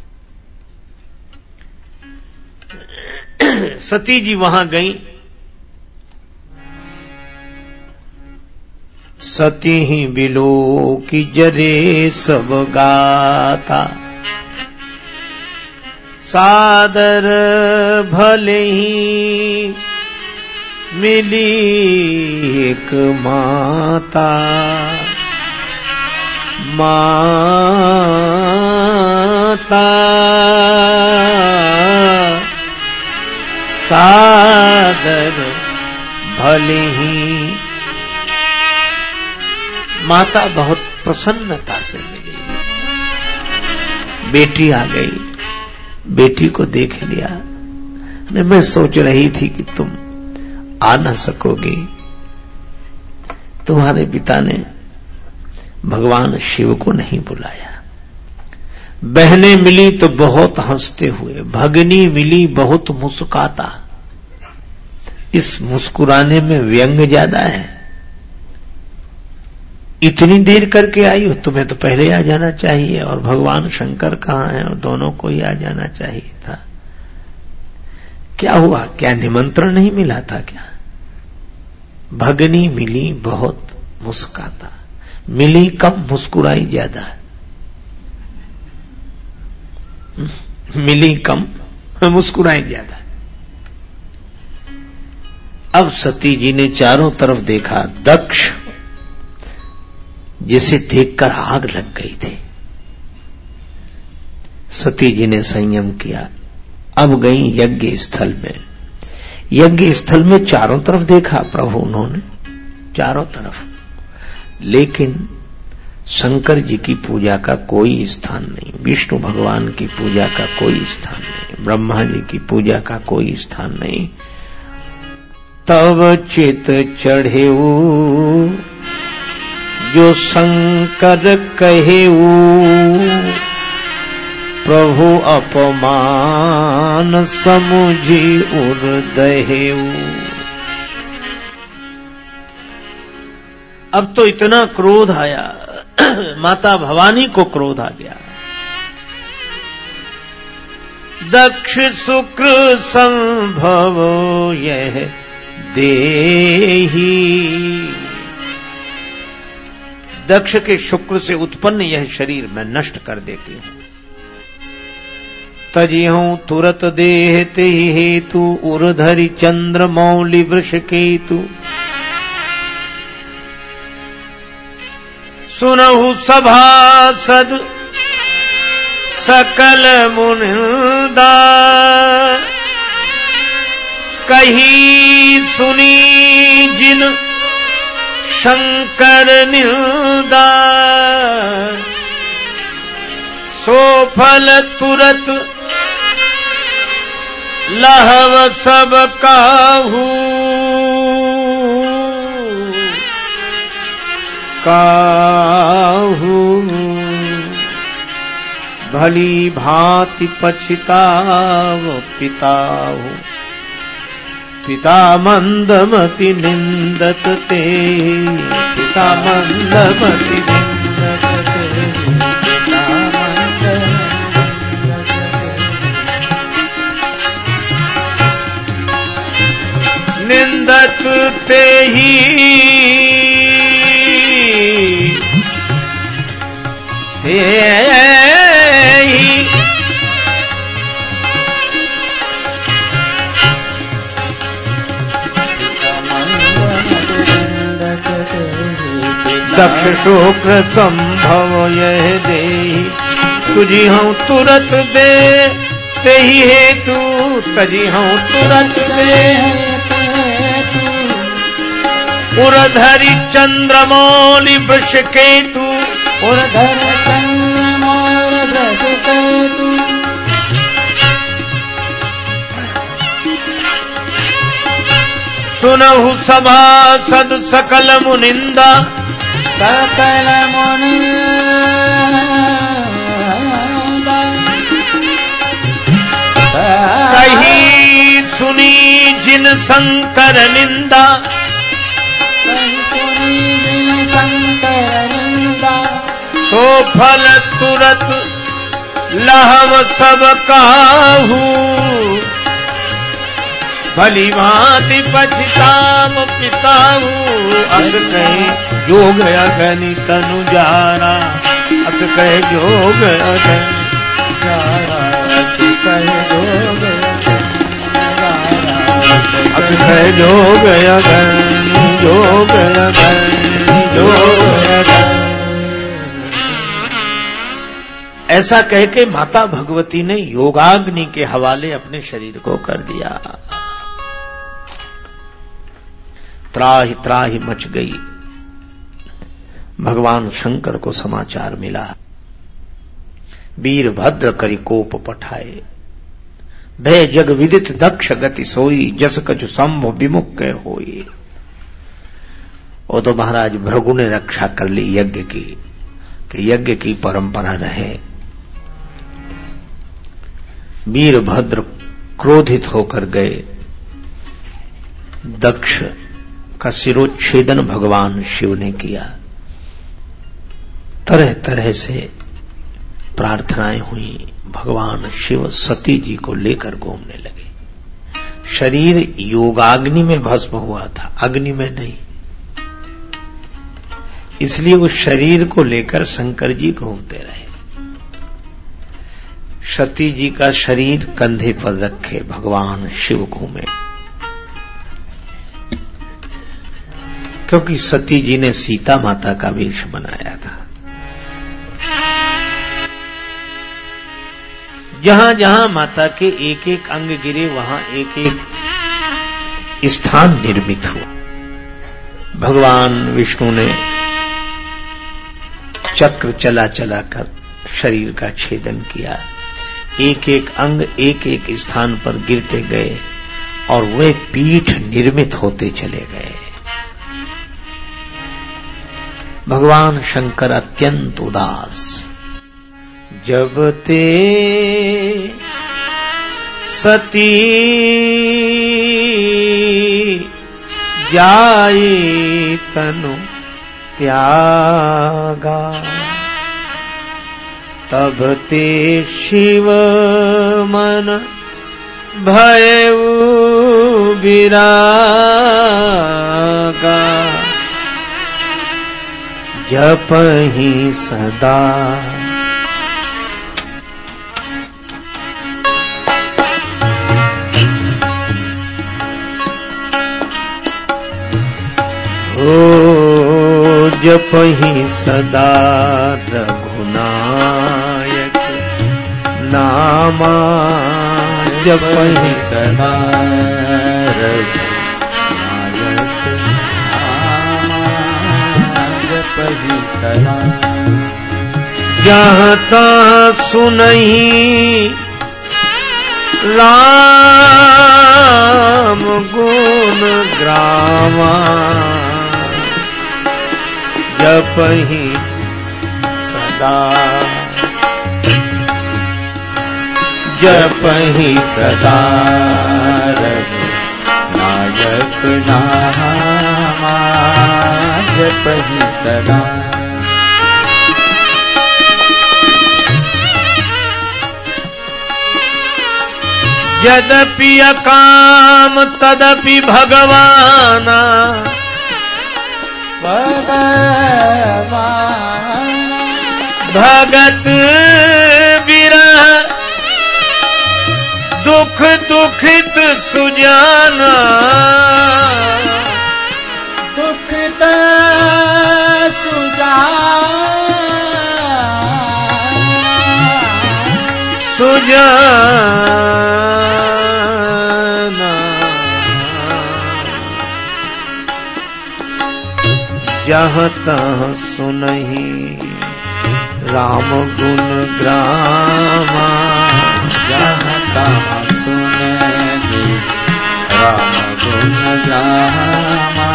सती जी वहाँ गई। सती ही बिलो की जरे सब गाता। सादर भले ही मिली एक माता। माता। सादर भले ही। माता बहुत प्रसन्नता से मिली। बेटी आ गई। बेटी को देख लिया। मैं सोच रही थी कि तुम आ न सकोगी। तुम्हारे पिता ने भगवान शिव को नहीं बुलाया। बहने मिली तो बहुत हँसते हुए, भगनी मिली बहुत मुस्काता। इस मुस्कुराने में व्यंग ज़्यादा है। इतनी देर करके आई हो, तुम्हें तो पहले आ जाना चाहिए, और भगवान शंकर कहाँ हैं, और दोनों को ही आ जाना चाहिए था। क्या हुआ? क्या निमंत्रण नहीं मिला था क्या? भगनी मिली बहुत मुस्काता। मिली कम मुस्कुराई ज़्यादा। मिली कम मुस्कुराई ज़्यादा। अब सती जी ने चारों तरफ़ देखा, दक्ष, जिसे देखकर आग लग गई थी। सती जी ने संयम किया। अब गई यज्ञ स्थल में। यज्ञ स्थल में चारों तरफ़ देखा प्रभु उन्होंने। चारों तरफ़। लेकिन शंकर जी की पूजा का कोई स्थान नहीं, विष्णु भगवान की पूजा का कोई स्थान नहीं, ब्रह्मा जी की पूजा का कोई स्थान नहीं। तब चित चढ़े जो शंकर कहे प्रभु अपमान समुझी उर्दहेऊ अब तो इतना क्रोध आया, माता भवानी को क्रोध आ गया। दक्ष शुक्र संभव यह देही। दक्ष के शुक्र से उत्पन्न यह शरीर मैं नष्ट कर देती हूँ। तजिहूं तुरत देहते हेतु, उर्धरि चंद्र मौली वृष केतु सुनहु सभासद सकल मुनिंदा। कही सुनी जिन शंकर निंदा। सो फल तुरत लहव सब काहू। काहू भली भांति पछिताव पिताहु पिता मंदमति निंदत ते। पिता मंदमति ते। निंदत ते ही। दक्ष शुक्र संभव यह दे तुझी हूँ तुरत दे ते ही हेतु, तजी हूँ तुरत दे। उर्धरि चंद्रमौलि वृष केतु उर्धर सुनहु सभा सद सकल मुनिंदा। सकल मुनि कही सुनी जिन शंकर निंदा। सुनी जिन शंकर निंदा। सो फल तुरत लहव सब काहू। भली भांति पछताम पिताऊ अस कहे, जोग अगनि तनु जारा अस कहे, जोग अगनि अस कहे, जोग अगनि जोग अगनि जोग अगनि ऐसा कह के माता भगवती ने योगाग्नि के हवाले अपने शरीर को कर दिया। त्राही त्राही मच गई। भगवान शंकर को समाचार मिला। वीरभद्र करी कोप पठाए। भय जग विदित दक्ष गति सोई, जस कछु संभ विमुख होई। वो तो महाराज, भृगु ने रक्षा कर ली यज्ञ की, कि यज्ञ की परंपरा रहे। वीरभद्र क्रोधित होकर गए। दक्ष का सिरोच्छेदन भगवान शिव ने किया। तरह तरह से प्रार्थनाएँ हुई। भगवान शिव सती जी को लेकर घूमने लगे। शरीर योगाग्नि में भस्म हुआ था, अग्नि में नहीं। इसलिए उस शरीर को लेकर शंकर जी घूमते रहे। सती जी का शरीर कंधे पर रखे भगवान शिव घूमे। क्योंकि सती जी ने सीता माता का वेश बनाया था। जहाँ जहाँ माता के एक एक अंग गिरे, वहाँ एक एक स्थान निर्मित हुआ। भगवान विष्णु ने चक्र चला चला कर शरीर का छेदन किया। एक एक अंग एक एक स्थान पर गिरते गए और वे पीठ निर्मित होते चले गए। भगवान शंकर अत्यंत उदास। जब ते सती जाई तनु त्यागा, तब ते शिव मन भय विरागा। जपही सदा। ओ जपही सदा रघुनायक नामा। जपही सदा रघुनायक। जपहि सदा जहाँ तहाँ सुनही राम गुण ग्रामा। जपही सदा। जपहि सदा नायक नामा। जपहि सदा। यद्यपि अकाम तदपि भगवान। भगत विरह दुख दुखित सुजाना। सुजाना जहाँ तहाँ सुनही राम गुण ग्रामा। जहाँ तहाँ सुने राम गुण ग्रामा।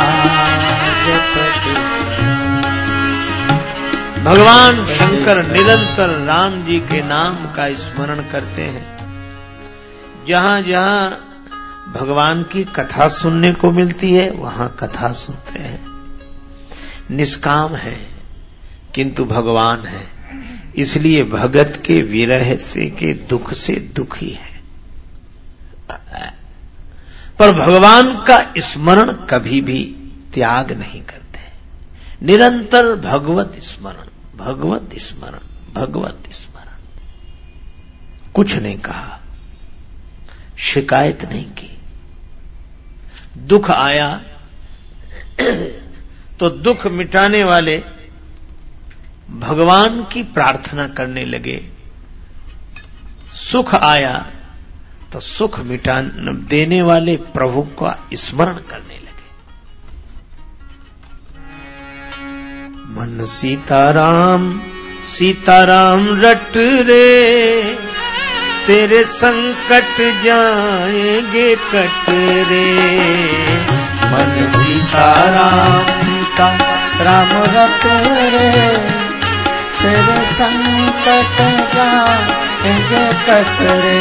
भगवान शंकर निरंतर राम जी के नाम का स्मरण करते हैं। जहाँ जहाँ भगवान की कथा सुनने को मिलती है, वहाँ कथा सुनते हैं। निष्काम है, किंतु भगवान है। इसलिए भगत के विरह से के दुख से दुखी है। पर भगवान का स्मरण कभी भी त्याग नहीं करते। निरंतर भगवत स्मरण। भगवत स्मरण भगवत स्मरण। कुछ नहीं कहा, शिकायत नहीं की। दुख आया तो दुख मिटाने वाले भगवान की प्रार्थना करने लगे। सुख आया तो सुख मिटा देने वाले प्रभु का स्मरण करने मन सीताराम सीताराम रट रे। तेरे संकट जाएँगे कट रे मन सीताराम सीता राम रत रे। तेरे संकट जाएँगे कट रे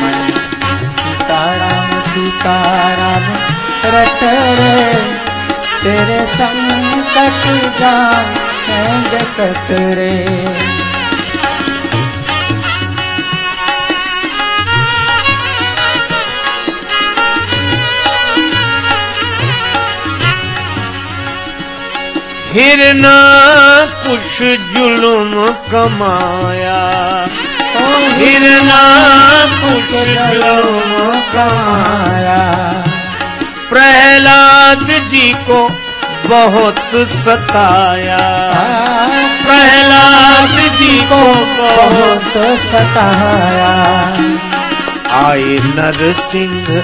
मन सीताराम सीताराम रट रे। तेरे संकट हिरना कुछ जुलुम कमाया। हिरना कुछ जुलुम कमाया प्रहलाद जी को बहुत सताया। प्रहलाद जी को बहुत सताया। आए नरसिंह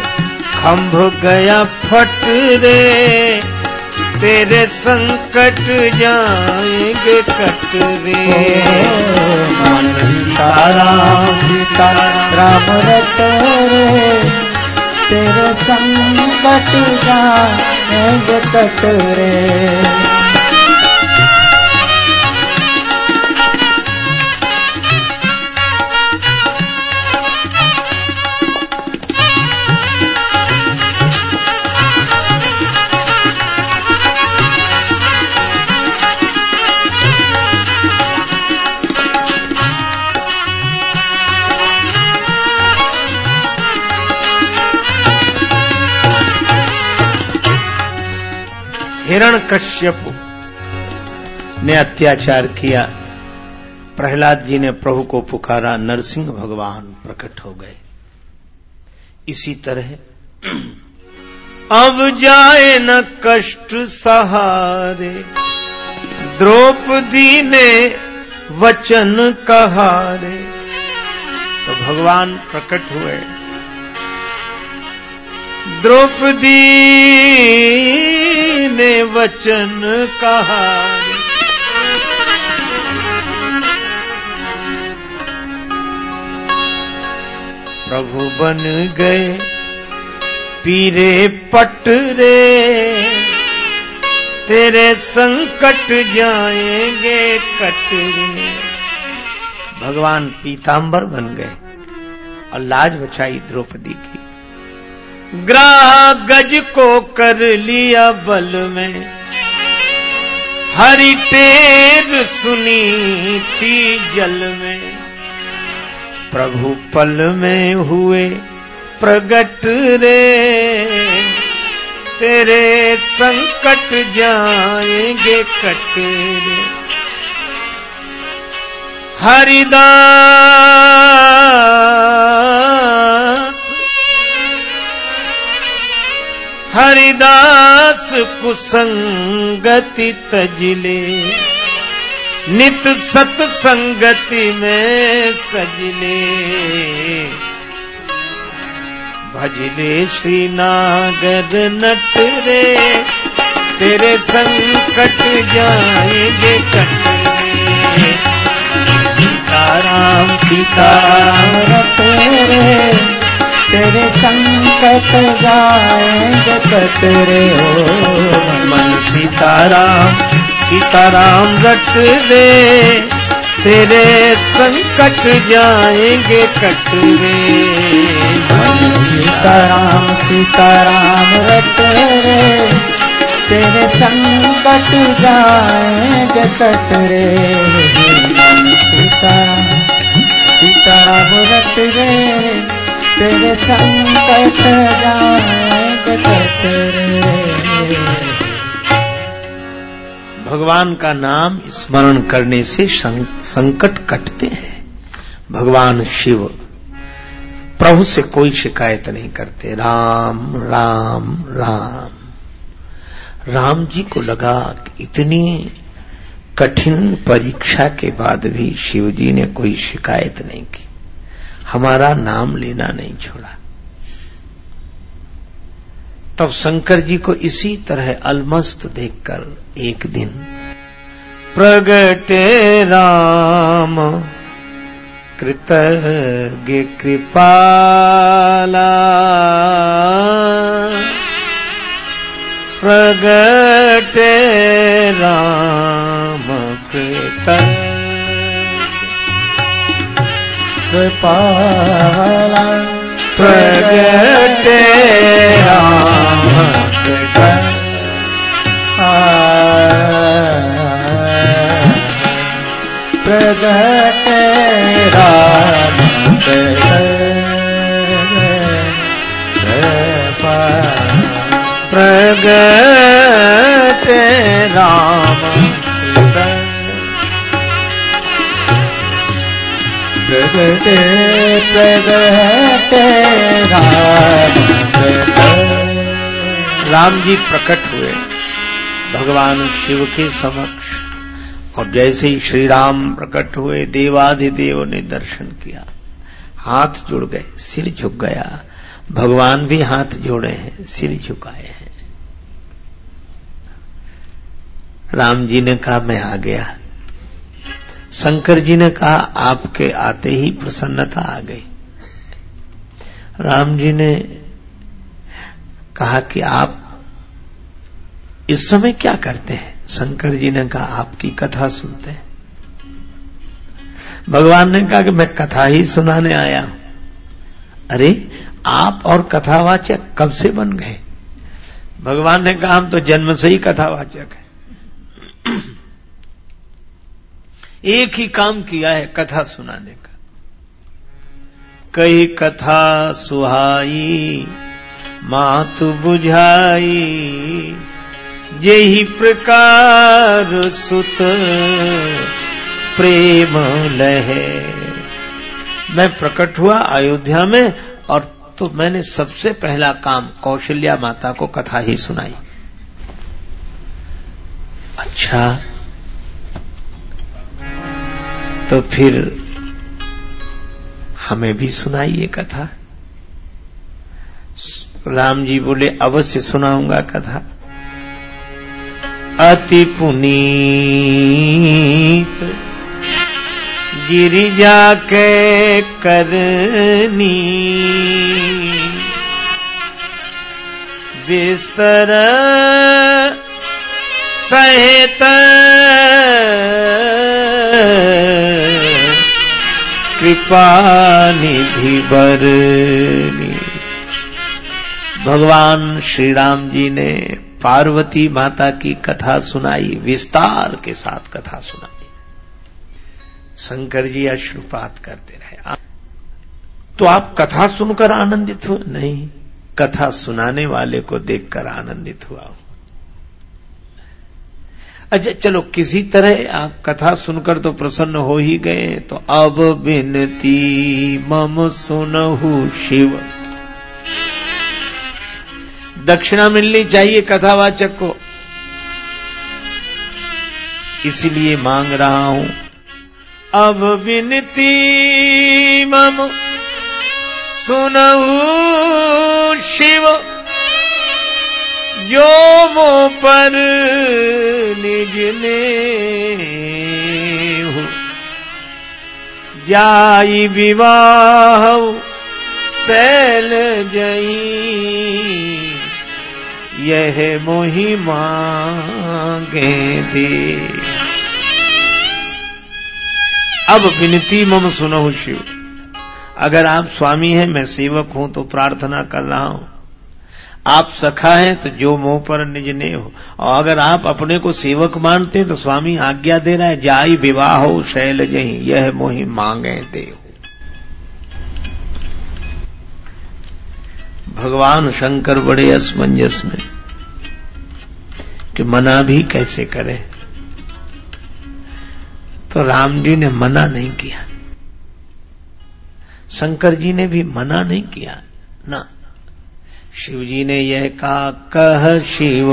खंभ गया फट रे, तेरे संकट जाएँगे कट रे। सीताराम सीताराम रत रे। तेरे संकट जा कट रे। हिरण कश्यप ने अत्याचार किया। प्रहलाद जी ने प्रभु को पुकारा, नरसिंह भगवान प्रकट हो गए। इसी तरह अब जाए न कष्ट सहारे, द्रौपदी ने वचन कहारे। तो भगवान प्रकट हुए। द्रौपदी ने वचन कहा। प्रभु बन गए पीरे पट रे तेरे संकट जाएँगे कट रे भगवान पीतांबर बन गए और लाज बचाई द्रौपदी की। ग्राह गज को कर लिया बल में। हरि टेर सुनी थी जल में। प्रभु पल में हुए प्रगट रे। तेरे संकट जाएँगे कट रे हरिदास हरिदास कुसंगति तजले। नित सतसंगति में सजले। भजले श्री नागर नट रे, तेरे संकट जाएँगे सीताराम सीताराम तेरे तेरे संकट जाएँगे कतरे हो मन सीताराम सीताराम रट रे तेरे संकट जाएँगे कट रे मन सीताराम सीताराम रे तेरे संकट जाएँगे कतरे मन सीताराम सीताराम रट रे तेरे कतरे भगवान का नाम स्मरण करने से संकट कटते हैं। भगवान शिव प्रभु से कोई शिकायत नहीं करते। राम राम राम। राम जी को लगा कि इतनी कठिन परीक्षा के बाद भी शिव जी ने कोई शिकायत नहीं की। हमारा नाम लेना नहीं छोड़ा। तब शंकर जी को इसी तरह अलमस्त देखकर एक दिन, प्रगटे राम, कृतज्ञ कृपाला। प्रगटे राम, कृतज्ञ कृपाला प्रगटे राम प्रगट राम जी प्रकट हुए भगवान शिव के समक्ष और जैसे ही श्री राम प्रकट हुए देवाधिदेव ने दर्शन किया, हाथ जुड़ गए, सिर झुक गया। भगवान भी हाथ जोड़े हैं, सिर झुकाए हैं। राम जी ने कहा, मैं आ गया। शंकर जी ने कहा, आपके आते ही प्रसन्नता आ गई। राम जी ने कहा कि आप इस समय क्या करते हैं? शंकर जी ने कहा, आपकी कथा सुनते हैं। भगवान ने कहा कि मैं कथा ही सुनाने आया अरे, आप और कथावाचक कब से बन गए? भगवान ने कहा, हम तो जन्म से ही कथावाचक है। एक ही काम किया है कथा सुनाने का। कई कथा सुहाई, मात बुझाई, यही प्रकार सुत प्रेम लहे मैं प्रकट हुआ अयोध्या में और तो मैंने सबसे पहला काम कौशल्या माता को कथा ही सुनाई। अच्छा तो फिर हमें भी सुनाइए कथा। राम जी बोले, अवश्य सुनाऊँगा कथा। अति पुनीत गिरिजा के करनी। बिस्तर सहित कृप निधि बरनी भगवान श्री राम जी ने पार्वती माता की कथा सुनाई, विस्तार के साथ कथा सुनाई। शंकर जी अश्रुपात करते रहे। तो आप कथा सुनकर आनंदित हुए? नहीं, कथा सुनाने वाले को देखकर आनंदित हुआ हूँ। अच्छा चलो, किसी तरह आप कथा सुनकर तो प्रसन्न हो ही गए तो अब बिनती मम सुनहु शिव। दक्षिणा मिलनी चाहिए कथावाचक को। इसलिए मांग रहा हूँ, अब विनती, मम सुनहु शिव। जो मो पर निज ने जाई विवाह सैल जई। यह मोहि मांगे दे अब विनती मम सुनो शिव। अगर आप स्वामी हैं, मैं सेवक हूँ तो प्रार्थना कर रहा हूँ। आप सखा हैं तो जो मोह पर निज ने हो। और अगर आप अपने को सेवक मानते तो स्वामी आज्ञा दे रहा है, जाई विवाह हो, शैल जही, यह मोहि मांगे दे भगवान शंकर बड़े असमंजस में कि मना भी कैसे करे? तो राम जी ने मना नहीं किया। शंकर जी ने भी मना नहीं किया, ना। शिव जी ने यह कहा, कह शिव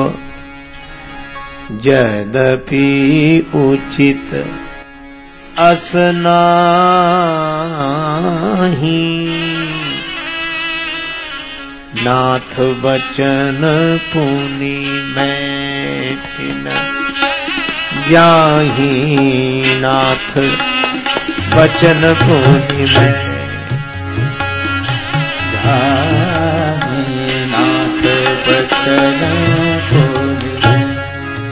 जदपि उचित असनाही नाथ बचन पुनि मैठिन जाही नाथ बचन पुनि मैं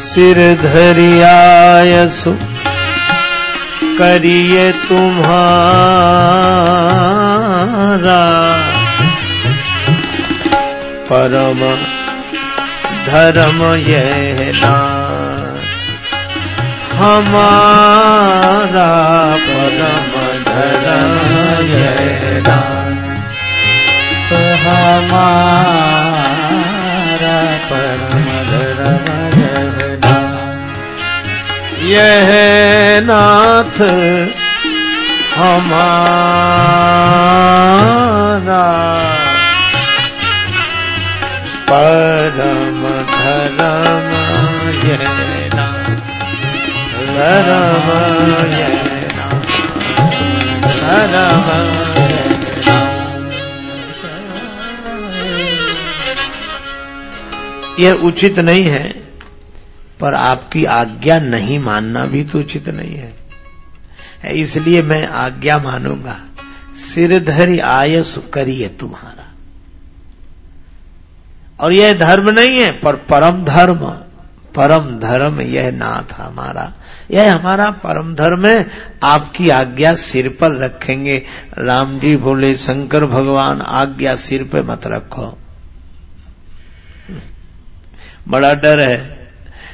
सिर धरियायसु करिए तुम्हारा परम धर्म यह ना। हमारा परम धर्म यह हमारा यह नाथ हमारा परम धर्म यह नाथ धर्म धर्म यह उचित नहीं है, पर आपकी आज्ञा नहीं मानना भी तो उचित नहीं है। इसलिए मैं आज्ञा मानूँगा, सिरधर आयस करिए तुम्हारा। और यह धर्म नहीं है, पर परम धर्म परम धर्म यह नाथ हमारा। यह हमारा परम धर्म है, आपकी आज्ञा सिर पर रखेंगे। राम जी बोले, शंकर भगवान, आज्ञा सिर पे मत रखो। बड़ा डर है।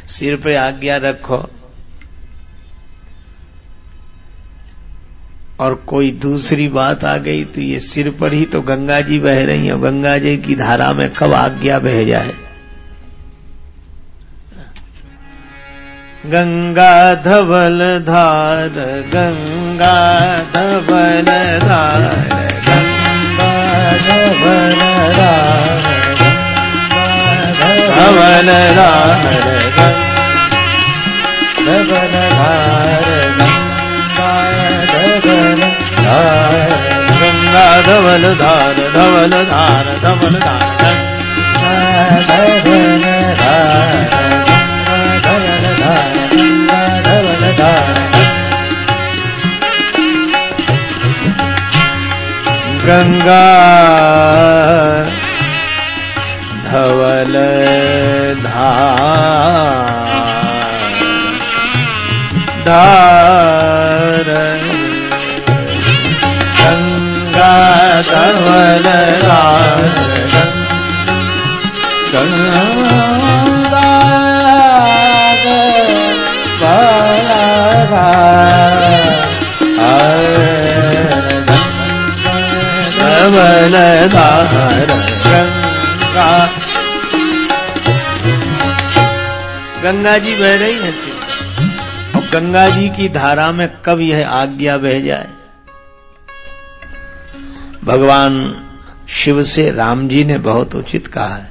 सिर पे आज्ञा रखो। और कोई दूसरी बात आ गई तो ये सिर पर ही तो गंगा जी बह रही है। गंगा जी की धारा में कब आज्ञा बह जाए? गंगा धवल धार, गंगा धवल धार। धवल धार धवल धार गंगा धवल धार धवल धार धवल धार धवल धार धवल धवल धार। गंगा धवल गंगा धवल गंगा जी बह रही है शिव और गंगा जी की धारा में कब यह आज्ञा बह जाए? भगवान शिव से राम जी ने बहुत उचित कहा है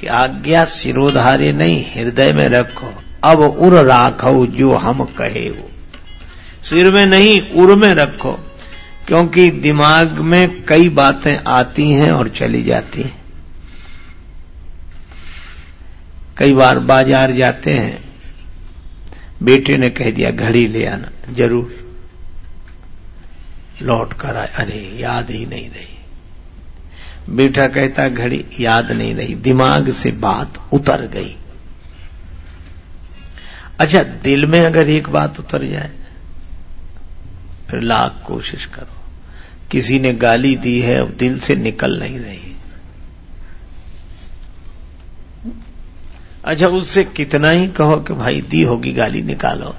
कि आज्ञा सिरोधारे नहीं, हृदय में रखो। अब उर राखो जो हम कहे वो। सिर में नहीं, उर में रखो, क्योंकि दिमाग में कई बातें आती हैं और चली जाती हैं। कई बार बाज़ार जाते हैं। बेटे ने कह दिया, घड़ी ले आना, ज़रूर। लौट कर आए। अरे, याद ही नहीं रही। बेटा कहता, घड़ी, याद नहीं रही। दिमाग से बात उतर गई। अच्छा दिल में अगर एक बात उतर जाए, फिर लाख कोशिश करो। किसी ने गाली दी है, अब दिल से निकल नहीं रही। अच्छा उससे कितना ही कहो कि भाई, दी होगी गाली निकालो।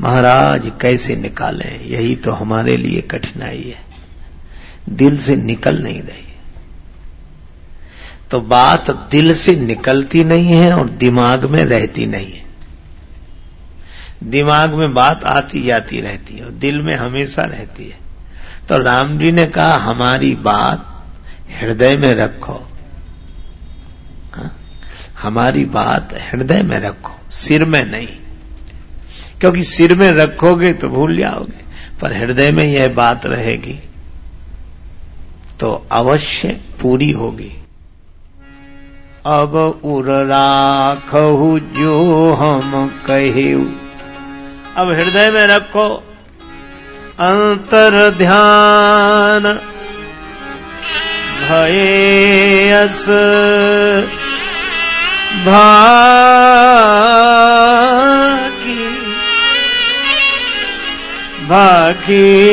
महाराज, कैसे निकालें? यही तो हमारे लिए कठिनाई है। दिल से निकल नहीं रही। तो बात दिल से निकलती नहीं है और दिमाग में रहती नहीं है। दिमाग में बात आती जाती रहती है और दिल में हमेशा रहती है। तो राम जी ने कहा, हमारी बात हृदय में रखो? हमारी बात हृदय में रखो, सिर में नहीं। क्योंकि सिर में रखोगे तो भूल जाओगे, पर हृदय में यह बात रहेगी तो अवश्य पूरी होगी। अब उर राखहु जो हम कहेऊ अब हृदय में रखो, अंतर ध्यान भयस भागी भागी।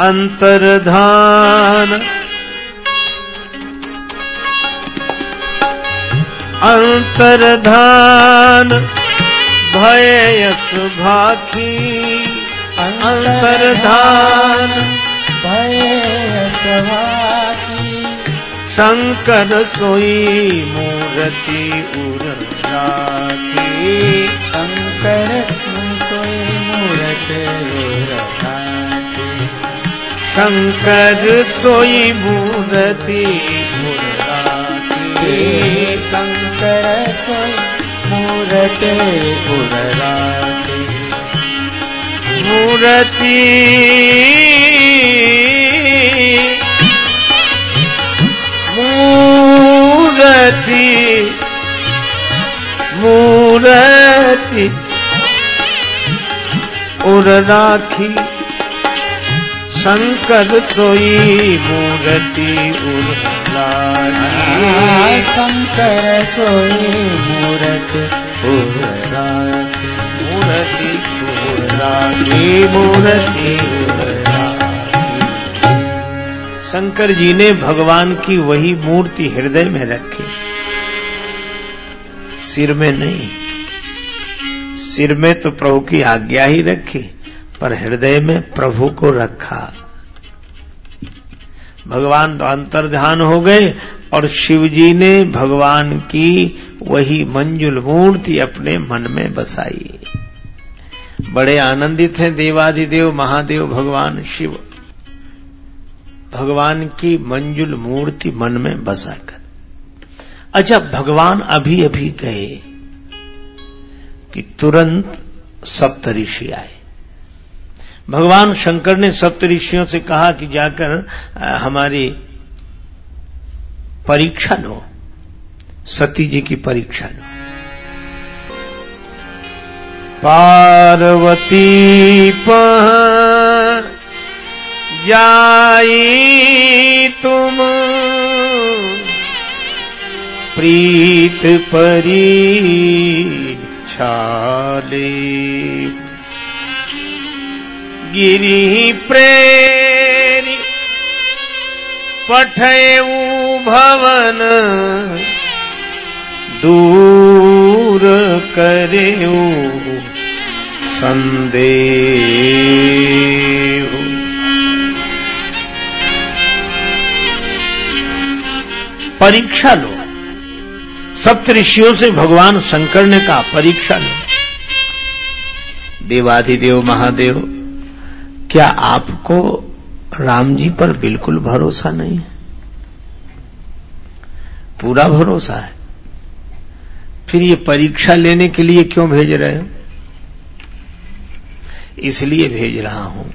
अंतर्धान अंतर्धान भयस भाखी अंतर्धान। भय सवाकी शंकर सोई मूर्ति उर राखी शंकर कोई मूरत शंकर सोई मूर्ति उर राखी शंकर सोई मूरत मूर्ति मूर्ति मूर्ति उर राखी शंकर सोई मूर्ति उर राखी शंकर सोई मूरत उराखी मूर्ति उर राखी मूर्ति उर राखी शंकर जी ने भगवान की वही मूर्ति हृदय में रखी। सिर में नहीं। सिर में तो प्रभु की आज्ञा ही रखी, पर हृदय में प्रभु को रखा। भगवान तो अंतर्ध्यान हो गए, और शिव जी ने भगवान की वही मंजुल मूर्ति अपने मन में बसाई। बड़े आनंदित हैं देवादिदेव, महादेव, भगवान शिव। भगवान की मंजुल मूर्ति मन में बसाकर अच्छा भगवान अभी अभी गए कि तुरंत सप्तऋषि आए। भगवान शंकर ने सप्तऋषियों से कहा कि जाकर हमारी परीक्षा लो, सती जी की परीक्षा लो। पार्वती पह जाई तुम। प्रीत परी छाले गिरी प्रेरी पठयऊ भवन। दूर करेऊ संदेह। परीक्षा लो। सप्त ऋषियों से भगवान शंकर ने कहा, परीक्षा लो। देवाधिदेव, महादेव, क्या आपको राम जी पर बिल्कुल भरोसा नहीं? है पूरा भरोसा है। फिर ये परीक्षा लेने के लिए क्यों भेज रहे हो? इसलिए भेज रहा हूँ,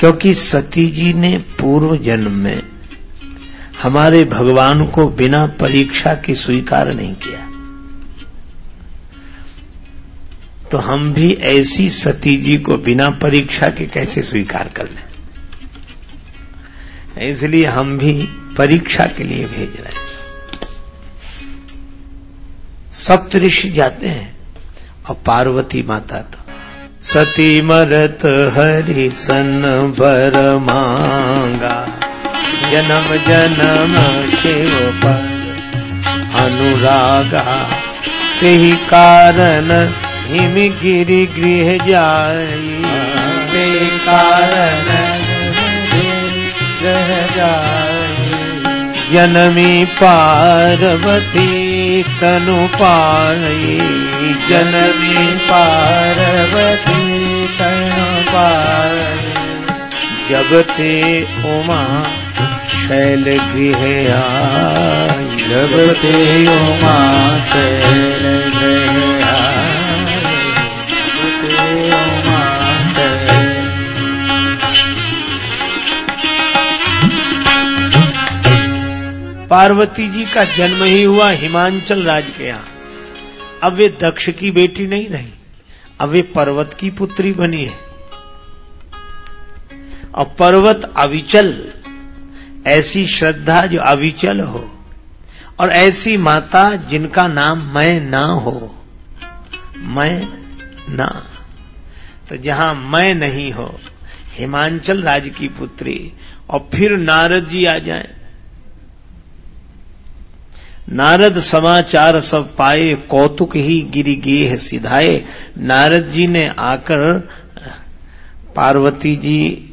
क्योंकि सती जी ने पूर्व जन्म में हमारे भगवान को बिना परीक्षा के स्वीकार नहीं किया। तो हम भी ऐसी सती जी को बिना परीक्षा के कैसे स्वीकार कर लें? इसलिए हम भी परीक्षा के लिए भेज रहे हैं। सप्त ऋषि जाते हैं, और पार्वती माता तो सती मरत हरि सन भर मांगा। जन्म जन्म शिव पर। अनुरागा ते कारण हिम गिरि गृह जाई। ते कारण गृह जाई। जनमी पार्वती तनु पाई। जनमी पार्वती तनु पाई। जब ते उमा शैल गृह जब ते पार्वती जी का जन्म ही हुआ हिमांचल राज के यहाँ। अब वे दक्ष की बेटी नहीं रही, अब वे पर्वत की पुत्री बनी है। और पर्वत अविचल ऐसी श्रद्धा जो अविचल हो और ऐसी माता जिनका नाम मैं ना हो, मैं ना। तो जहाँ मैं नहीं हो, हिमांचल राज की पुत्री और फिर नारद जी आ जाएँ। नारद समाचार सब पाए, कौतुक ही गिरी गेह सिधाए। नारद जी ने आकर पार्वती जी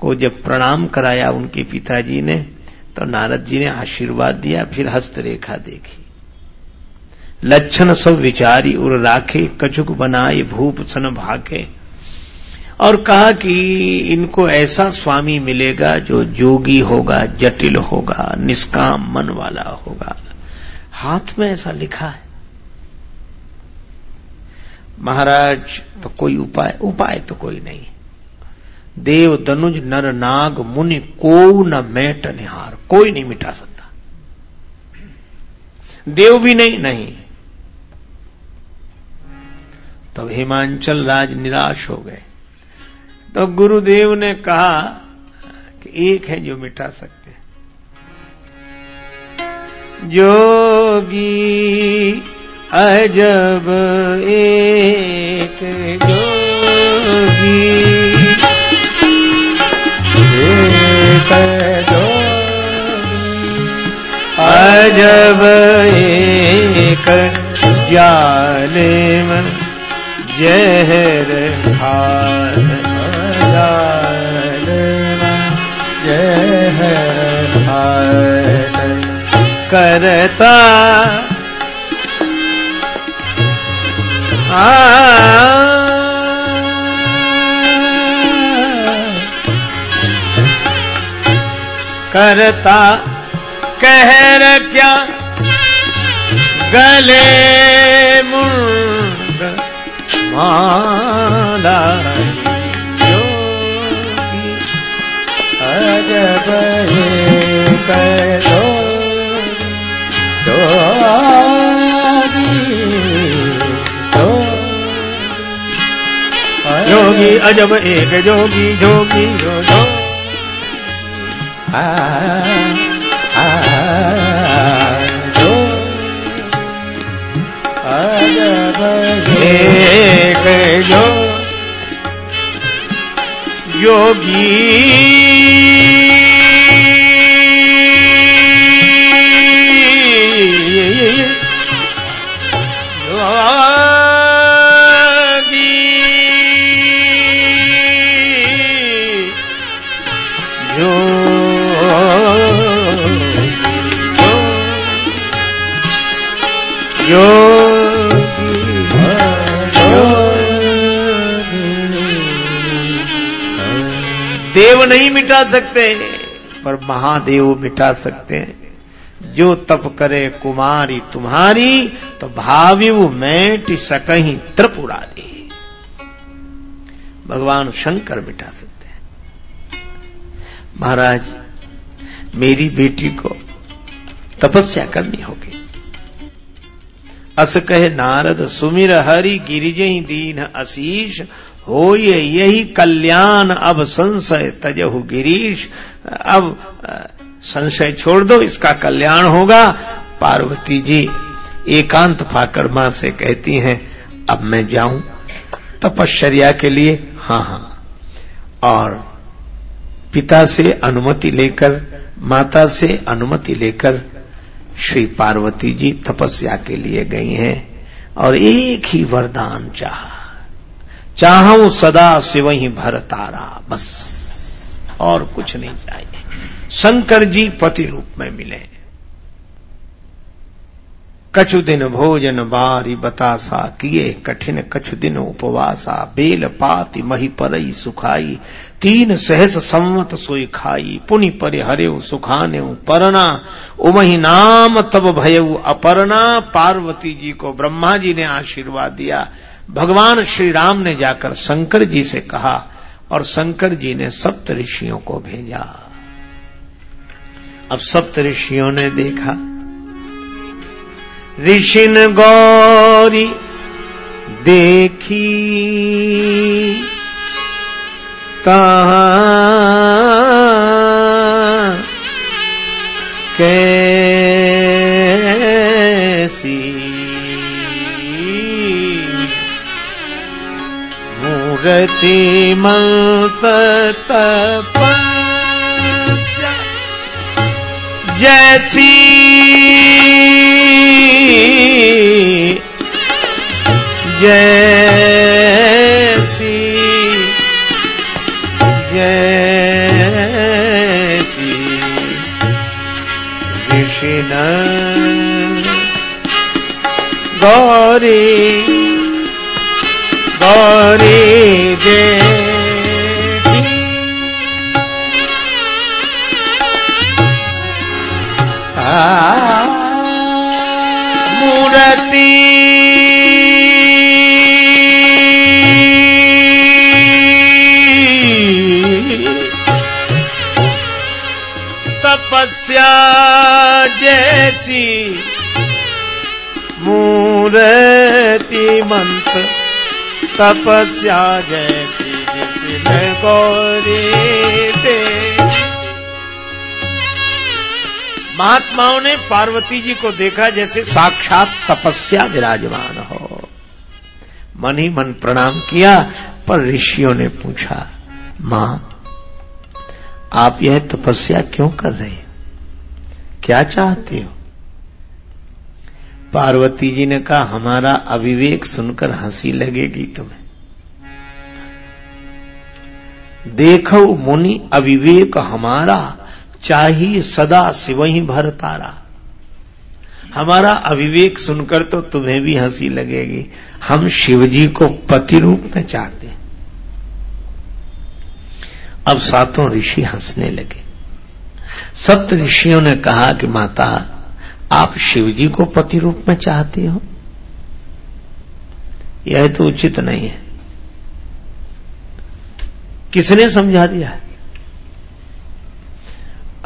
को जब प्रणाम कराया उनके पिताजी ने तो नारद जी ने आशीर्वाद दिया, फिर हस्तरेखा देखी। लक्षण सब विचारी उर राखे कचुक बनाए, भूप सन भाके। और कहा कि इनको ऐसा स्वामी मिलेगा जो जोगी होगा, जटिल होगा, निष्काम मन वाला होगा। हाथ में ऐसा लिखा है। महाराज तो कोई उपाय उपाय तो कोई नहीं। देव दनुज नर नाग मुनि को न मेट निहार, कोई नहीं मिटा सकता। देव भी नहीं नहीं। तब हिमांचल राज निराश हो गए। तो गुरुदेव ने कहा कि एक है जो मिटा सकते जोगी अजब एक, जोगी अजब एक जहर खान जहर करता आ करता कहर क्या? गले मुंड माला योगी अजब एक जोगी अजब एक जोगी जोगी जो एक योगी। मिटा सकते पर महादेव मिटा सकते हैं। जो तप करे कुमारी तुम्हारी तो भाव्यु मैट सकही त्रिपुरारी। भगवान शंकर मिटा सकते हैं। महाराज, मेरी बेटी को तपस्या करनी होगी। अस कहे, नारद सुमिर हरि गिरिजय दीन आशीष हो ये यही कल्याण, अब संशय तजहु गिरीश, अब संशय छोड़ दो, इसका कल्याण होगा। पार्वती जी एकांत पाकर माँ से कहती हैं, अब मैं जाऊँ तपश्चर्या के लिए। हाँ हाँ। और पिता से अनुमति लेकर, माता से अनुमति लेकर श्री पार्वती जी तपस्या के लिए गई हैं और एक ही वरदान चाहा चाहूँ सदा से वही भर तारा बस। और कुछ नहीं चाहिए। शंकर जी पति रूप में मिले। कछु दिन भोजन बारी बतासा किए, कठिन कछु दिन उपवासा। बेल पाति मही परई सुखाई, तीन सहस संवत सोई खाई। पुनि पर हरे सुखाने परना, उमही नाम तब भयऊ अपर्णा। पार्वती जी को ब्रह्मा जी ने आशीर्वाद दिया। भगवान श्री राम ने जाकर शंकर जी से कहा और शंकर जी ने सप्त ऋषियों को भेजा। अब सप्त ऋषियों ने देखा ऋषिन गौरी देखी। कैसी मूर्ति मत तपस्या जैसी गौरी गौरी मूर्ति। तपस्या जैसी मूर्ति मंत्र, तपस्या जैसी जिसमें गौरी दे। महात्माओं ने पार्वती जी को देखा जैसे साक्षात तपस्या विराजमान हो। मन ही मन प्रणाम किया, पर ऋषियों ने पूछा, माँ, आप यह तपस्या क्यों कर रहे हैं? क्या चाहते हो? पार्वती जी ने कहा, हमारा अविवेक सुनकर हँसी लगेगी तुम्हें। देखो मुनि अविवेक हमारा, चाहिए सदा शिव ही भर तारा। हमारा अविवेक सुनकर तो तुम्हें भी हँसी लगेगी। हम शिवजी को पति रूप में चाहते हैं। अब सातों ऋषि हंसने लगे। सप्त ऋषियों ने कहा कि माता आप शिवजी को पति रूप में चाहती हो? यह तो उचित नहीं है। किसने समझा दिया?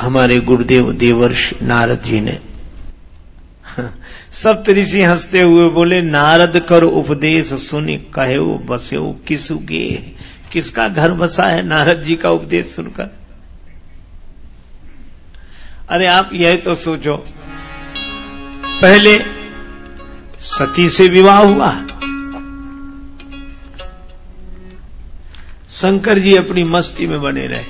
हमारे गुरुदेव देवर्ष नारद जी ने। सप्त ऋषि हँसते हुए बोले, नारद कर उपदेश सुनी, कहे बसे किसुगे किसका घर बसा है? नारद जी का उपदेश सुनकर। अरे आप यह तो सोचो पहले सती से विवाह हुआ। शंकर जी अपनी मस्ती में बने रहे।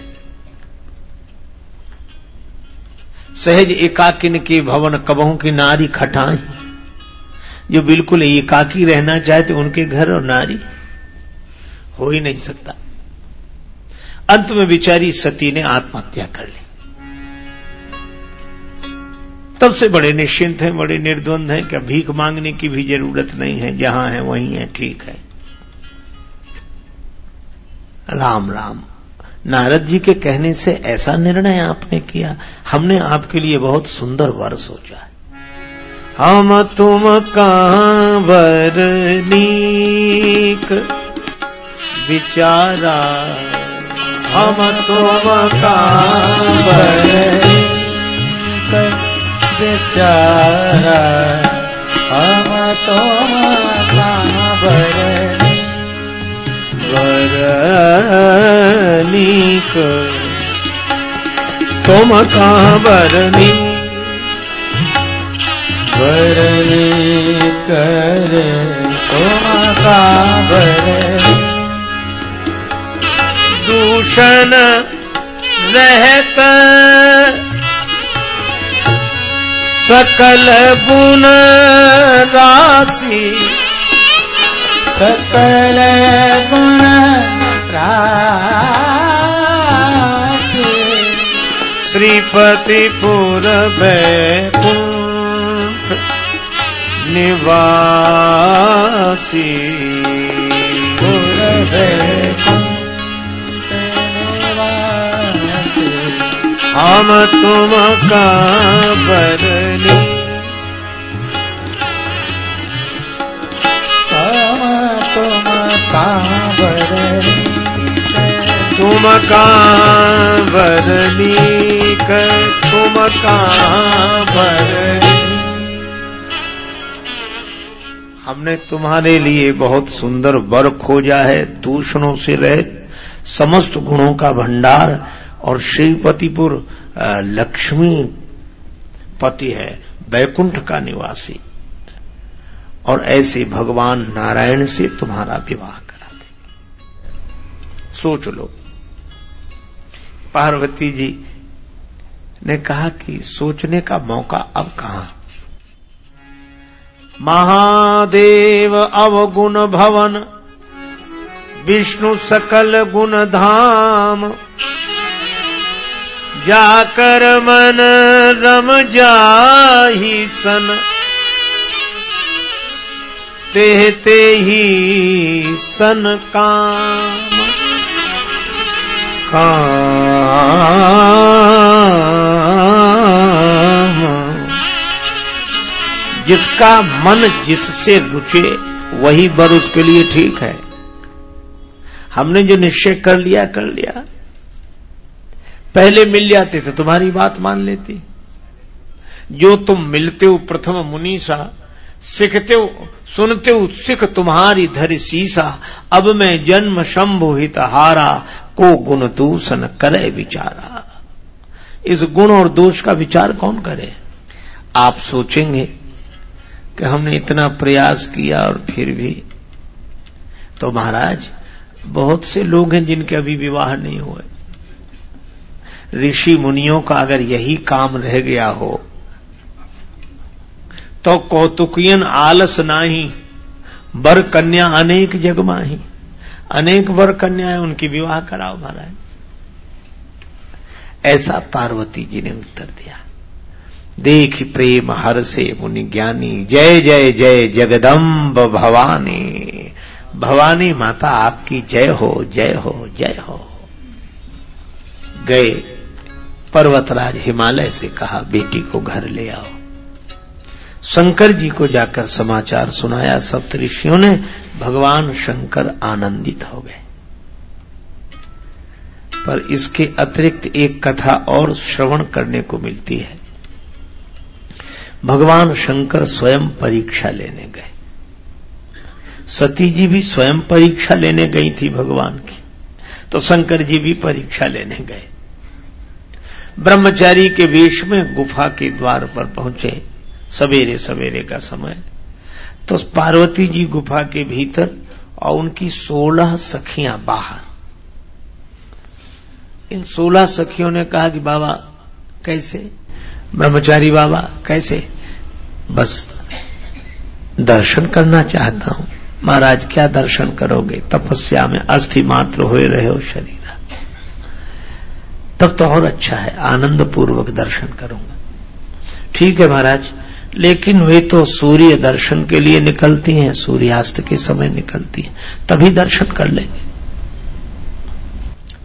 सहज एकाकिन के भवन कबहों की नारी खटाई। जो बिल्कुल एकाकी रहना चाहते, उनके घर और नारी। हो ही नहीं सकता। अंत में बिचारी सती ने आत्महत्या कर ली। तब से बड़े निश्चिंत हैं, बड़े निर्द्वंद हैं क्या भीख मांगने की भी ज़रूरत नहीं है। जहाँ है, वहीं है, ठीक है। राम राम। नारद जी के कहने से ऐसा निर्णय आपने किया। हमने आपके लिए बहुत सुंदर वर सोचा है। हम तुम कांवर नीक विचारा। हम तुम कांवर बेचारा हम कांवर वरनीक तुम कांवरनी वरनी? कर तुम कांवर दूषण रहत सकल गुण राशि। सकल गुण राशि। श्रीपति पुर बैकुंठ हम तुम का बरनी। तुम कांवर तुम का बरनी कर तुम का बरनी। हमने तुम्हारे लिए बहुत सुंदर वर खोजा है दूषणों से रहित समस्त गुणों का भंडार और श्रीपतिपुर लक्ष्मी पति है, बैकुंठ का निवासी। और ऐसे भगवान नारायण से तुम्हारा विवाह करा दे। सोच लो। पार्वती जी ने कहा कि सोचने का मौका अब कहाँ? महादेव अवगुण भवन, विष्णु सकल गुण धाम। जाकर मन रम जाही सन। ते ते ही सन काम। काम। जिसका मन जिससे रुचे, वही बर उसके लिए ठीक है। हमने जो निश्चय कर लिया कर लिया। पहले मिल जाते तो तुम्हारी बात मान लेती। जो तुम मिलते हो, प्रथम मुनीसा, सीखते हो, सुनते हो, सिख तुम्हारी धर सीसा। अब मैं जन्म शंभु हित हारा को गुण दूषण करे विचारा। इस गुण और दोष का विचार कौन करे? आप सोचेंगे कि हमने इतना प्रयास किया और फिर भी। तो महाराज, बहुत से लोग हैं जिनके अभी विवाह नहीं हुए। ऋषि मुनियों का अगर यही काम रह गया हो तो कौतुकियन आलस नाही बर कन्या अनेक जग माही, अनेक वर कन्याएँ उनकी विवाह कराओ महाराज। ऐसा पार्वती जी ने उत्तर दिया। देख प्रेम हर से मुनि ज्ञानी, जय जय जय जगदम्ब भवानी भवानी माता आपकी जय हो जय हो जय हो। गए पर्वतराज हिमालय से कहा, बेटी को घर ले आओ। शंकर जी को जाकर समाचार सुनाया सप्तऋषियों ने, भगवान शंकर आनंदित हो गए। पर इसके अतिरिक्त एक कथा और श्रवण करने को मिलती है। भगवान शंकर स्वयं परीक्षा लेने गए। सती जी भी स्वयं परीक्षा लेने गई थी भगवान की तो शंकर जी भी परीक्षा लेने गए। ब्रह्मचारी के वेश में गुफा के द्वार पर पहुँचे। सवेरे सवेरे का समय। तो पार्वती जी गुफा के भीतर और उनकी सोलह सखियाँ बाहर। इन सोलह सखियों ने कहा कि बाबा, कैसे? ब्रह्मचारी बाबा, कैसे? बस दर्शन करना चाहता हूँ। महाराज, क्या दर्शन करोगे? तपस्या में अस्थि मात्र हुए रहे हो शरीर। तब तो और अच्छा है। आनंद पूर्वक दर्शन करूँगा। ठीक है महाराज, लेकिन वे तो सूर्य दर्शन के लिए निकलती हैं, सूर्यास्त के समय निकलती हैं, तभी दर्शन कर लेंगे।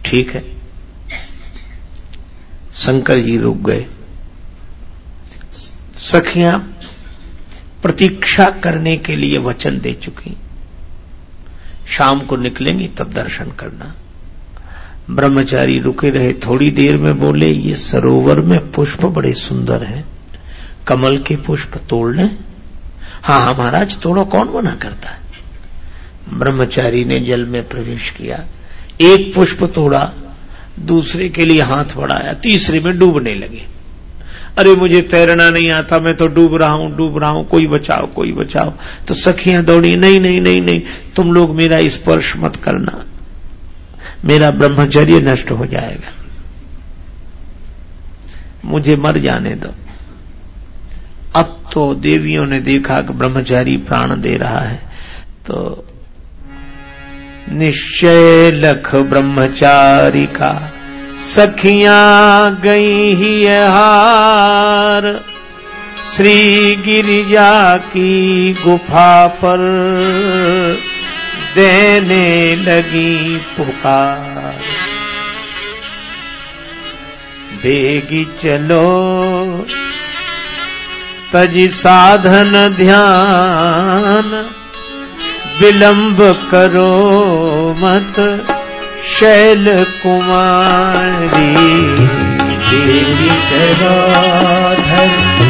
ठीक है। शंकर जी रुक गए। सखियाँ प्रतीक्षा करने के लिए वचन दे चुकी। शाम को निकलेंगी, तब दर्शन करना। ब्रह्मचारी रुके रहे, थोड़ी देर में बोले, ये सरोवर में पुष्प बड़े सुंदर हैं। कमल के पुष्प तोड़ लें। हाँ हाँ महाराज, तोड़ो, कौन मना करता है? ब्रह्मचारी ने जल में प्रवेश किया, एक पुष्प तोड़ा, दूसरे के लिए हाथ बढ़ाया, तीसरे में डूबने लगे। अरे, मुझे तैरना नहीं आता, मैं तो डूब रहा हूँ, डूब रहा हूँ, कोई बचाओ कोई बचाओ। तो सखियाँ दौड़ी, नहीं नहीं नहीं नहीं, तुम लोग मेरा स्पर्श मत करना। मेरा ब्रह्मचर्य नष्ट हो जाएगा। मुझे मर जाने दो। अब तो देवियों ने देखा कि ब्रह्मचारी प्राण दे रहा है। तो निश्चय लख ब्रह्मचारी का सखिया गई ही हार। श्री गिरिजा की गुफा पर देने लगी पुकार। बेगी चलो, तज साधन ध्यान, विलंब करो मत, शैल कुमारी। चलो धर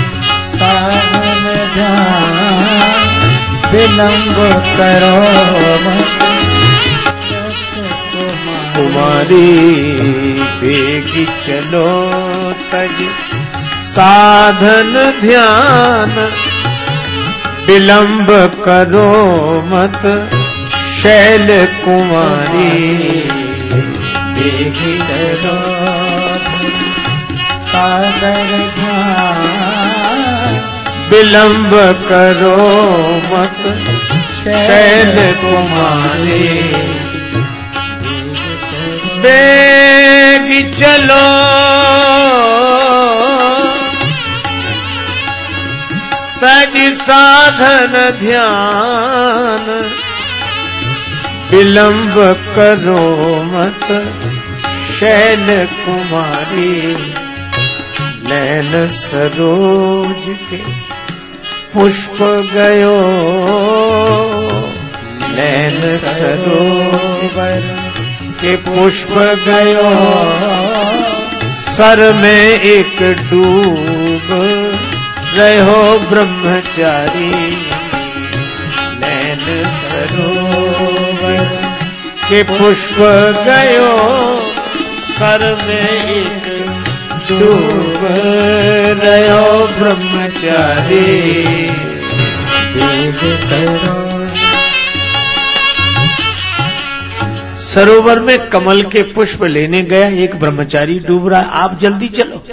विलंब करो कुमारी बेगी चलो तज। साधन ध्यान, विलंब करो मत। शैल कुमारी, देखी चलो। साधन ध्यान विलंब करो मत, शैल कुमारी। बेगी चलो। तज साधन ध्यान। विलंब करो मत, शैल कुमारी। नैन सरोज के पुष्प गयो। नैन सरोवर के पुष्प गयो। सर में एक डूब रहो ब्रह्मचारी। नैन सरोवर के पुष्प गयो। सर में एक डूब रहो ब्रह्मचारी। करो सरोवर में कमल के पुष्प लेने गया एक ब्रह्मचारी, डूब रहा है। आप जल्दी चलो।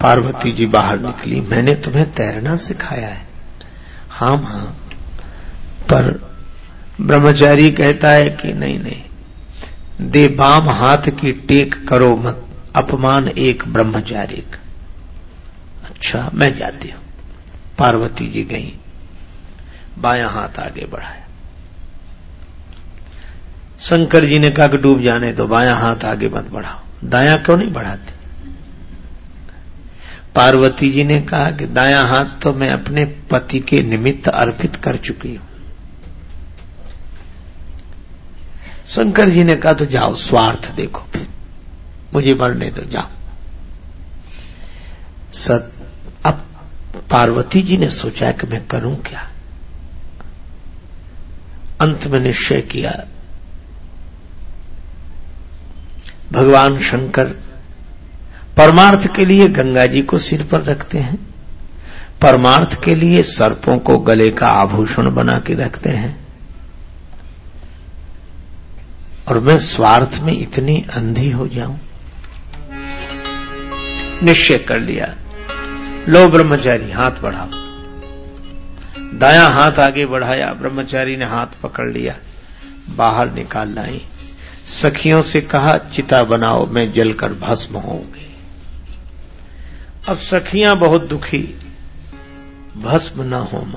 पार्वती जी बाहर निकली। मैंने तुम्हें तैरना सिखाया है। हाँ हाँ। पर ब्रह्मचारी कहता है कि नहीं नहीं। दे बाम हाथ की टेक करो मत, अपमान एक ब्रह्मचारी का अच्छा मैं जाती हूँ। पार्वती जी गई। बाया हाथ आगे बढ़ाया। शंकर जी ने कहा कि डूब जाने तो बाया हाथ आगे मत बढ़ाओ। दाया क्यों नहीं बढ़ाते? पार्वती जी ने कहा कि दाया हाथ तो मैं अपने पति के निमित्त अर्पित कर चुकी हूँ। शंकर जी ने कहा तो जाओ, स्वार्थ देखो। फिर मुझे मरने दो, जाओ। सत, अब पार्वती जी ने सोचा कि मैं करूँ क्या? अंत में निश्चय किया। भगवान शंकर परमार्थ के लिए गंगा जी को सिर पर रखते हैं। परमार्थ के लिए सर्पों को गले का आभूषण बना के रखते हैं। और मैं स्वार्थ में इतनी अंधी हो जाऊँ? निश्चय कर लिया। लो ब्रह्मचारी, हाथ बढ़ाओ। दाया हाथ आगे बढ़ाया, ब्रह्मचारी ने हाथ पकड़ लिया। बाहर निकाल लाई। सखियों से कहा, चिता बनाओ, मैं जलकर भस्म होंगी अब सखियाँ बहुत दुखी। भस्म न हो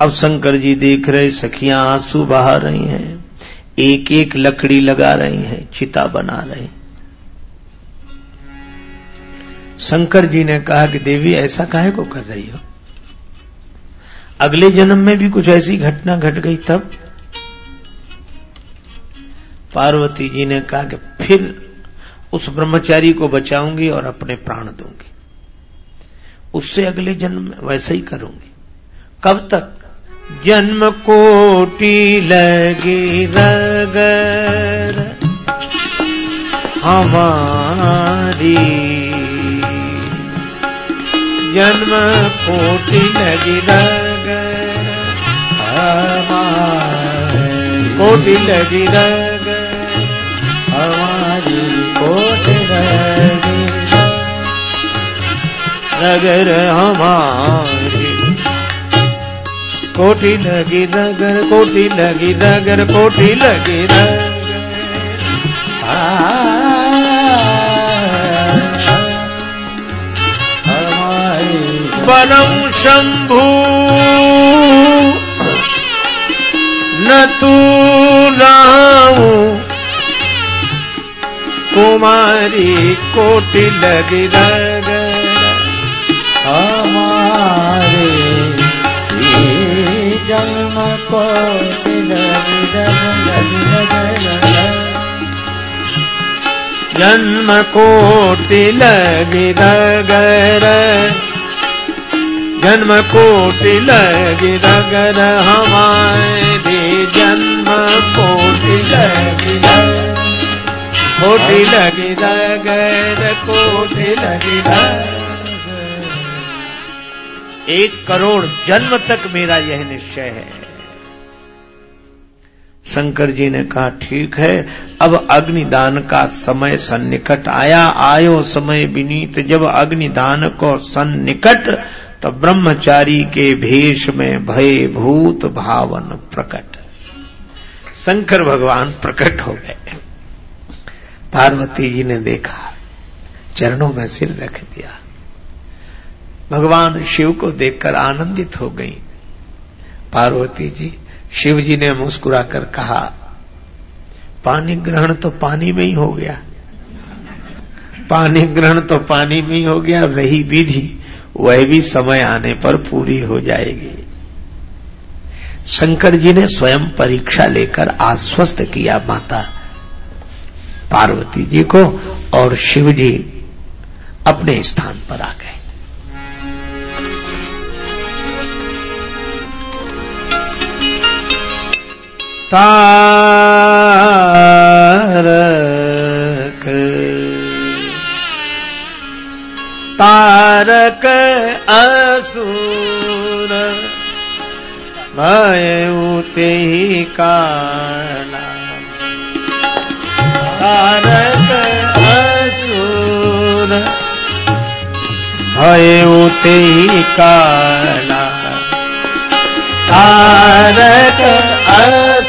अब शंकर जी देख रहे, सखियाँ आँसू बहा रही हैं। एक एक लकड़ी लगा रही हैं, चिता बना रहे शंकर जी ने कहा कि देवी, ऐसा काहे को कर रही हो? अगले जन्म में भी कुछ ऐसी घटना घट गई तब? पार्वती जी ने कहा कि फिर उस ब्रह्मचारी को बचाऊँगी और अपने प्राण दूँगी। उससे अगले जन्म में वैसे ही करूँगी। कब तक? जन्म कोटि लगी रगर हमारी। जन्म कोटि लगी रगर हमारी। कोटि लगी रगर हमारी, कोटि लगी रगर हमारी। कोटि लगी रगर कोटि लगी रगर कोटि लगी रगर। वनम शंभु, न तू राऊ कुमारी कोटि लगी रगर, हमारे जन्म को जन्म कोटि लगी रगर जन्म कोटि लगी रगर, हमारे जन्म कोटि लगी कोटि लगी रगर, कोटि लगी रगर। एक करोड़ जन्म तक मेरा यह निश्चय है। शंकर जी ने कहा, ठीक है, अब अग्निदान का समय सन्निकट आया। आयो समय विनीत। जब अग्निदान को सन्निकट तो ब्रह्मचारी के भेष में भय भूत भावन प्रकट। शंकर भगवान प्रकट हो गए। पार्वती जी ने देखा, चरणों में सिर रख दिया। भगवान शिव को देखकर आनंदित हो गई। पार्वती जी, शिव जी ने मुस्कुराकर कहा, पानी ग्रहण तो पानी में ही हो गया। पानी ग्रहण तो पानी में ही हो गया, रही विधि, वह भी समय आने पर पूरी हो जाएगी। शंकर जी ने स्वयं परीक्षा लेकर आश्वस्त किया माता, पार्वती जी को और शिव जी अपने स्थान पर आ गए। तारक। तारक असुर, भय उते ही काला तारक असुर, भय उते ही काला तारक असुर।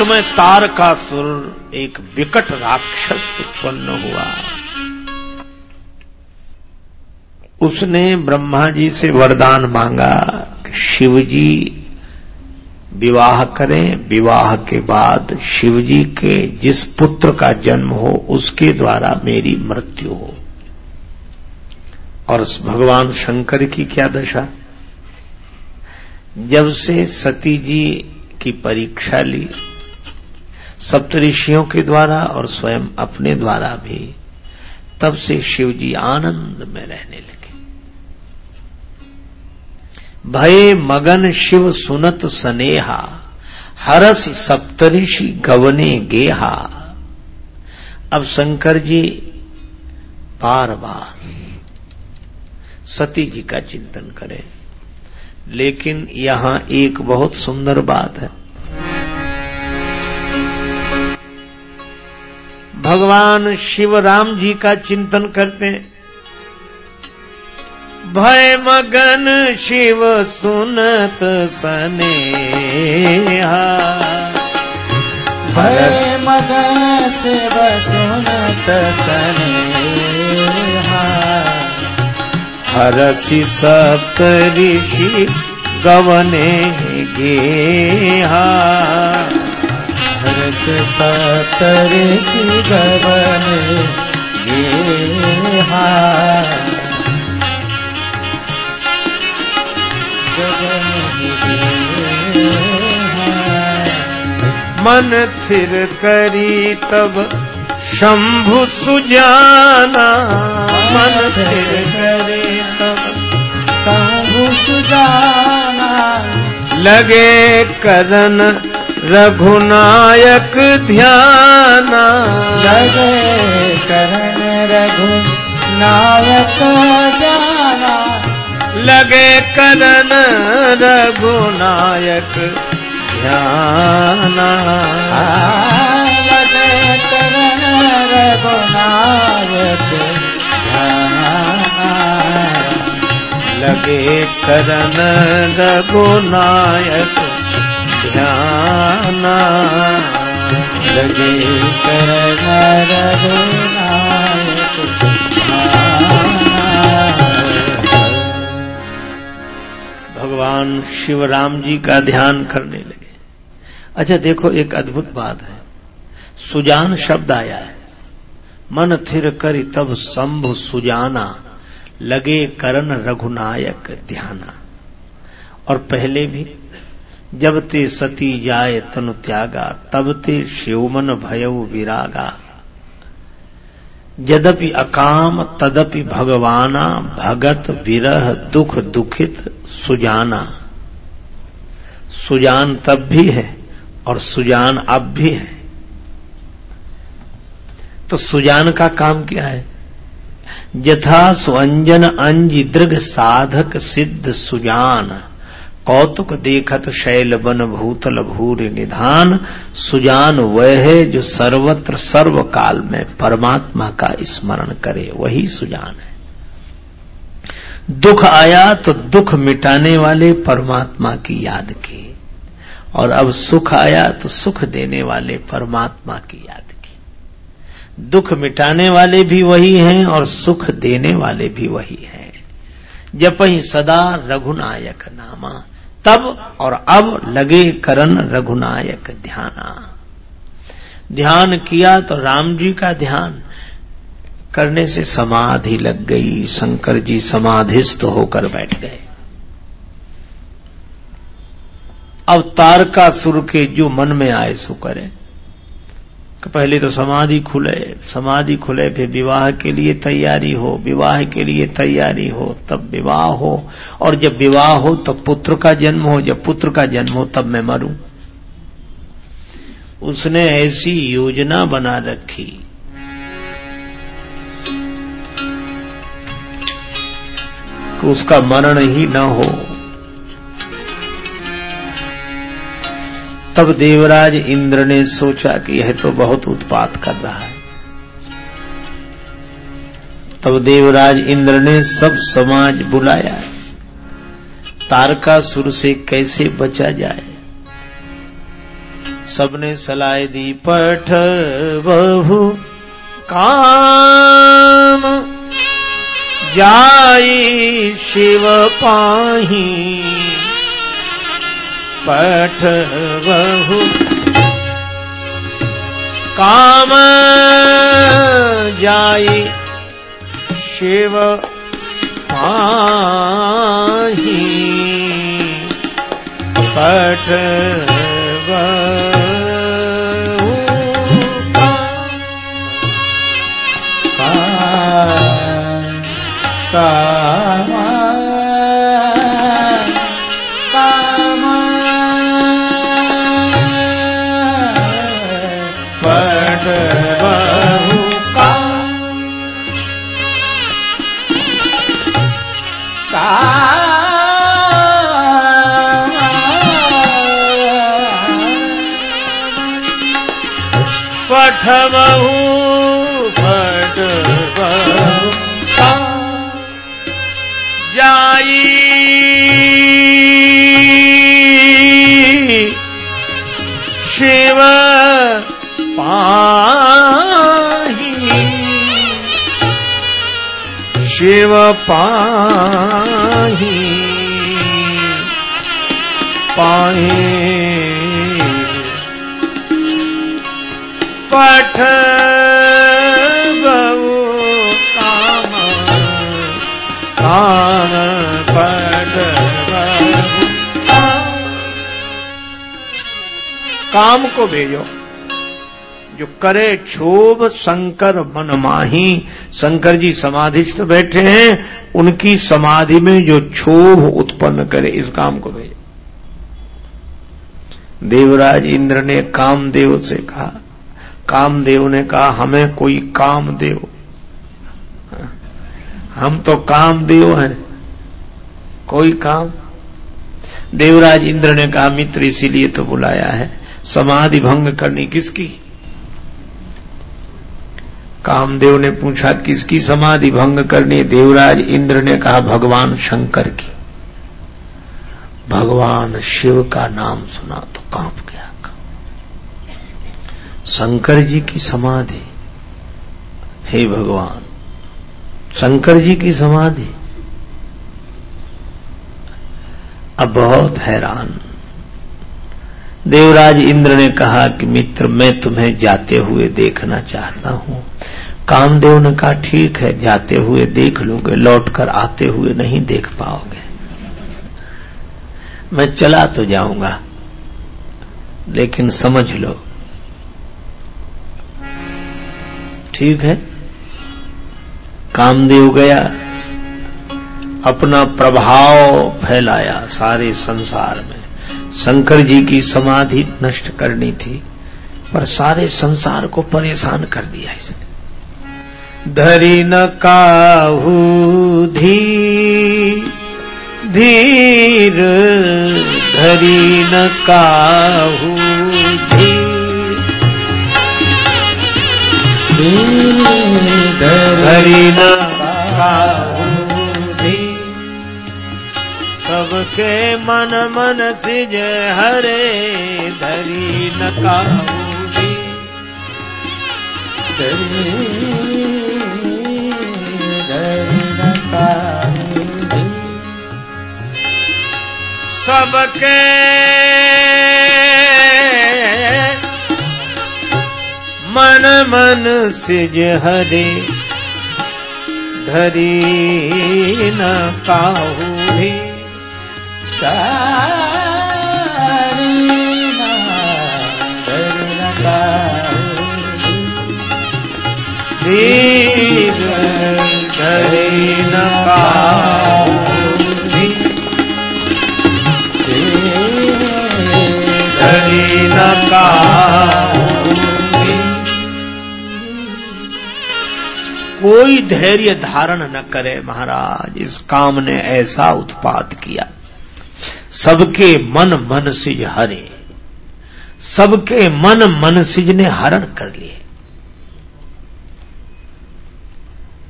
समय तार का सुर एक विकट राक्षस उत्पन्न हुआ। उसने ब्रह्मा जी से वरदान मांगा शिव जी विवाह करें। विवाह के बाद शिव जी के जिस पुत्र का जन्म हो, उसके द्वारा मेरी मृत्यु हो। और भगवान शंकर की क्या दशा? जब से सती जी की परीक्षा ली सप्तऋषियों के द्वारा और स्वयं अपने द्वारा भी तब से शिव जी आनंद में रहने लगे। भय मगन शिव सुनत सनेहा, हरस सप्तऋषि गवने गेहा। अब शंकर जी बार बार सती जी का चिंतन करें। लेकिन यहाँ एक बहुत सुंदर बात है। भगवान शिव राम जी का चिंतन करते हैं। भय मगन शिव सुनत सने भय मगन शिव सुनत सने हर हरसि सप्त ऋषि गवने गेहा। गेहा मन थिर करी तब शंभु सुजाना। मन थिर करे तब शंभु सुजाना। लगे करन रघुनायक ध्याना। लगे करण रघु नायक जाना लगे करन रघुनायक ध्याना। लगे करण रघुनायक ध्याना। लगे करन रघुनायक ध्याना लगे रघुनायक भगवान शिव राम जी का ध्यान करने लगे। अच्छा देखो, एक अद्भुत बात है। सुजान शब्द आया है। मन थिर करी तब शंभु सुजाना, लगे करण रघुनायक ध्याना। और पहले भी जब ते सती जाय तनु त्यागा, तब ते शिवमन भयउ विरागा। यद्यपि अकाम, तदपि भगवाना, भगत विरह दुख दुखित सुजाना। सुजान तब भी है और सुजान अब भी है। तो सुजान का काम क्या है? यथा सुअंजन अंज दृघ साधक सिद्ध सुजान। कौतुक देखत शैल बन भूतल भूर निधान। सुजान वह है जो सर्वत्र सर्व काल में परमात्मा का स्मरण करे, वही सुजान है। दुख आया तो दुख मिटाने वाले परमात्मा की याद की और अब सुख आया तो सुख देने वाले परमात्मा की याद की दुख मिटाने वाले भी वही हैं और सुख देने वाले भी वही हैं। जब ही सदा रघुनायक नामा। तब और अब लगे करण रघुनायक ध्याना। ध्यान किया तो राम जी का ध्यान करने से समाधि लग गई, शंकर जी समाधिस्थ होकर बैठ गए। अवतार का सुर के जो मन में आए सो करे। पहले तो समाधि खुले समाधि खुले, फिर विवाह के लिए तैयारी हो, विवाह के लिए तैयारी हो, तब विवाह हो। और जब विवाह हो, तब पुत्र का जन्म हो, जब पुत्र का जन्म हो, तब मैं मरूं। उसने ऐसी योजना बना रखी। कि उसका मरण ही न हो। तब देवराज इंद्र ने सोचा कि यह तो बहुत उत्पात कर रहा है। तब देवराज इंद्र ने सब समाज बुलाया। तारका सुर से कैसे बचा जाए? सबने सलाह दी, पठ बहु काम, जाई शिव पाही। पठ बहु काम जाई शिव पाही। पठ पठबहु शिव पाही। पाही। पठ बहु काम। काम पठ काम को भेजो। जो करे क्षोभ शंकर मन माही। शंकर जी समाधिस्थ बैठे हैं, उनकी समाधि में जो क्षोभ उत्पन्न करे, इस काम को भेजो। देवराज इंद्र ने कामदेव से कहा, कामदेव ने कहा, हमें कोई काम देव हम तो कामदेव हैं। कोई काम? देवराज इंद्र ने कहा, मित्र इसीलिए तो बुलाया है। समाधि भंग करनी किसकी? कामदेव ने पूछा, किसकी समाधि भंग करनी? देवराज इंद्र ने कहा, भगवान शंकर की। भगवान शिव का नाम सुना तो काँप गया। शंकर जी की समाधि। हे भगवान, शंकर जी की समाधि। अब बहुत हैरान। देवराज इंद्र ने कहा कि मित्र, मैं तुम्हें जाते हुए देखना चाहता हूँ। कामदेव ने कहा, ठीक है, जाते हुए देख लोगे, लौटकर आते हुए नहीं देख पाओगे। मैं चला तो जाऊँगा, लेकिन समझ लो। ठीक है? कामदेव गया, अपना प्रभाव फैलाया सारे संसार में। शंकर जी की समाधि नष्ट करनी थी पर सारे संसार को परेशान कर दिया इसने। धरी न काहू धी धीर धरी न काहू धी। धरी न सबके मन मन सिज हरे, धरी न काबूदी सबके मन मन सिज हरे, धरी न काहू भी कोई धैर्य धारण न करे महाराज इस काम ने ऐसा उत्पात किया। सबके मन मन सिज हरे। सबके मन मन सिज ने हरण कर लिए।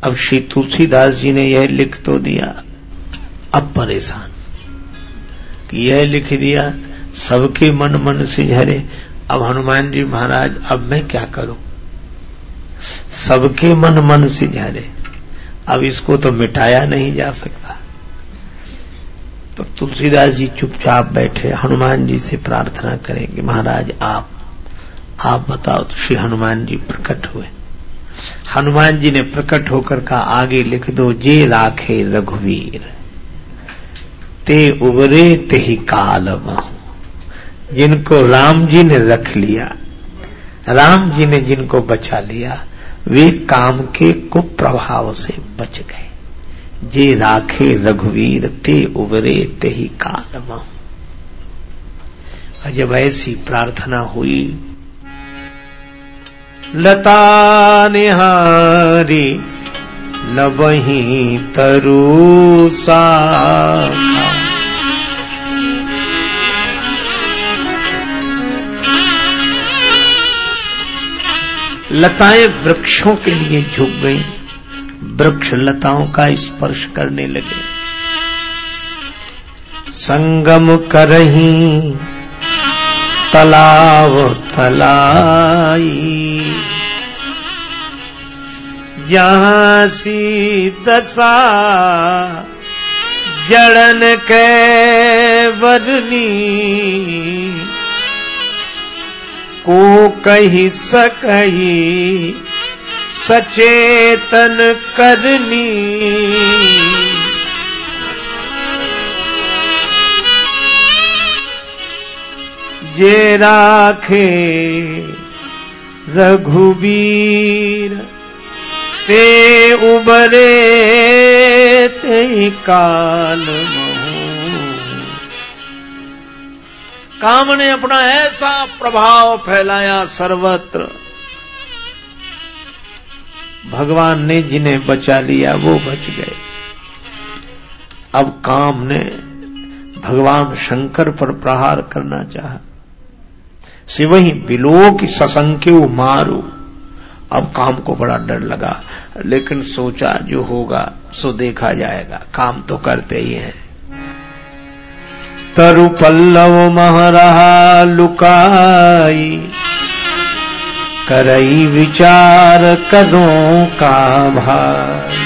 अब श्री तुलसीदास जी ने यह लिख तो दिया, अब परेशान। यह लिख दिया, सबके मन मन सिज हरे। अब हनुमान जी महाराज, अब मैं क्या करूँ? सबके मन मन से झरे अब इसको तो मिटाया नहीं जा सकता। तो तुलसीदास जी चुपचाप बैठे, हनुमान जी से प्रार्थना करेंगे, महाराज, आप आप बताओ तो श्री हनुमान जी प्रकट हुए। हनुमान जी ने प्रकट होकर कहा, आगे लिख दो, जे राखे रघुवीर, ते उबरे ते ही काल महू जिनको राम जी ने रख लिया, राम जी ने जिनको बचा लिया, वे काम के कुप्रभाव से बच गए। जे राखे रघुवीर ते उबरे ते ही काल जब ऐसी प्रार्थना हुई। लता निहारी लबही तरु सा लताएँ वृक्षों के लिए झुक गईं। वृक्ष लताओं का स्पर्श करने लगे। संगम करही, तलाव तलाई। जहाँ सी दशा, जड़न के वरनी को कही सकही सचेतन करनी। जे राखे रघुबीर ते उबरे ते काल काम ने अपना ऐसा प्रभाव फैलाया सर्वत्र। भगवान ने जिन्हें बचा लिया, वो बच गए। अब काम ने भगवान शंकर पर प्रहार करना चाहा। से वही बिलो की ससंख्य मारू। अब काम को बड़ा डर लगा, लेकिन सोचा जो होगा, सो देखा जाएगा। काम तो करते ही हैं। तरु पल्लव मह रहा लुकाई करई विचार कदों का भाई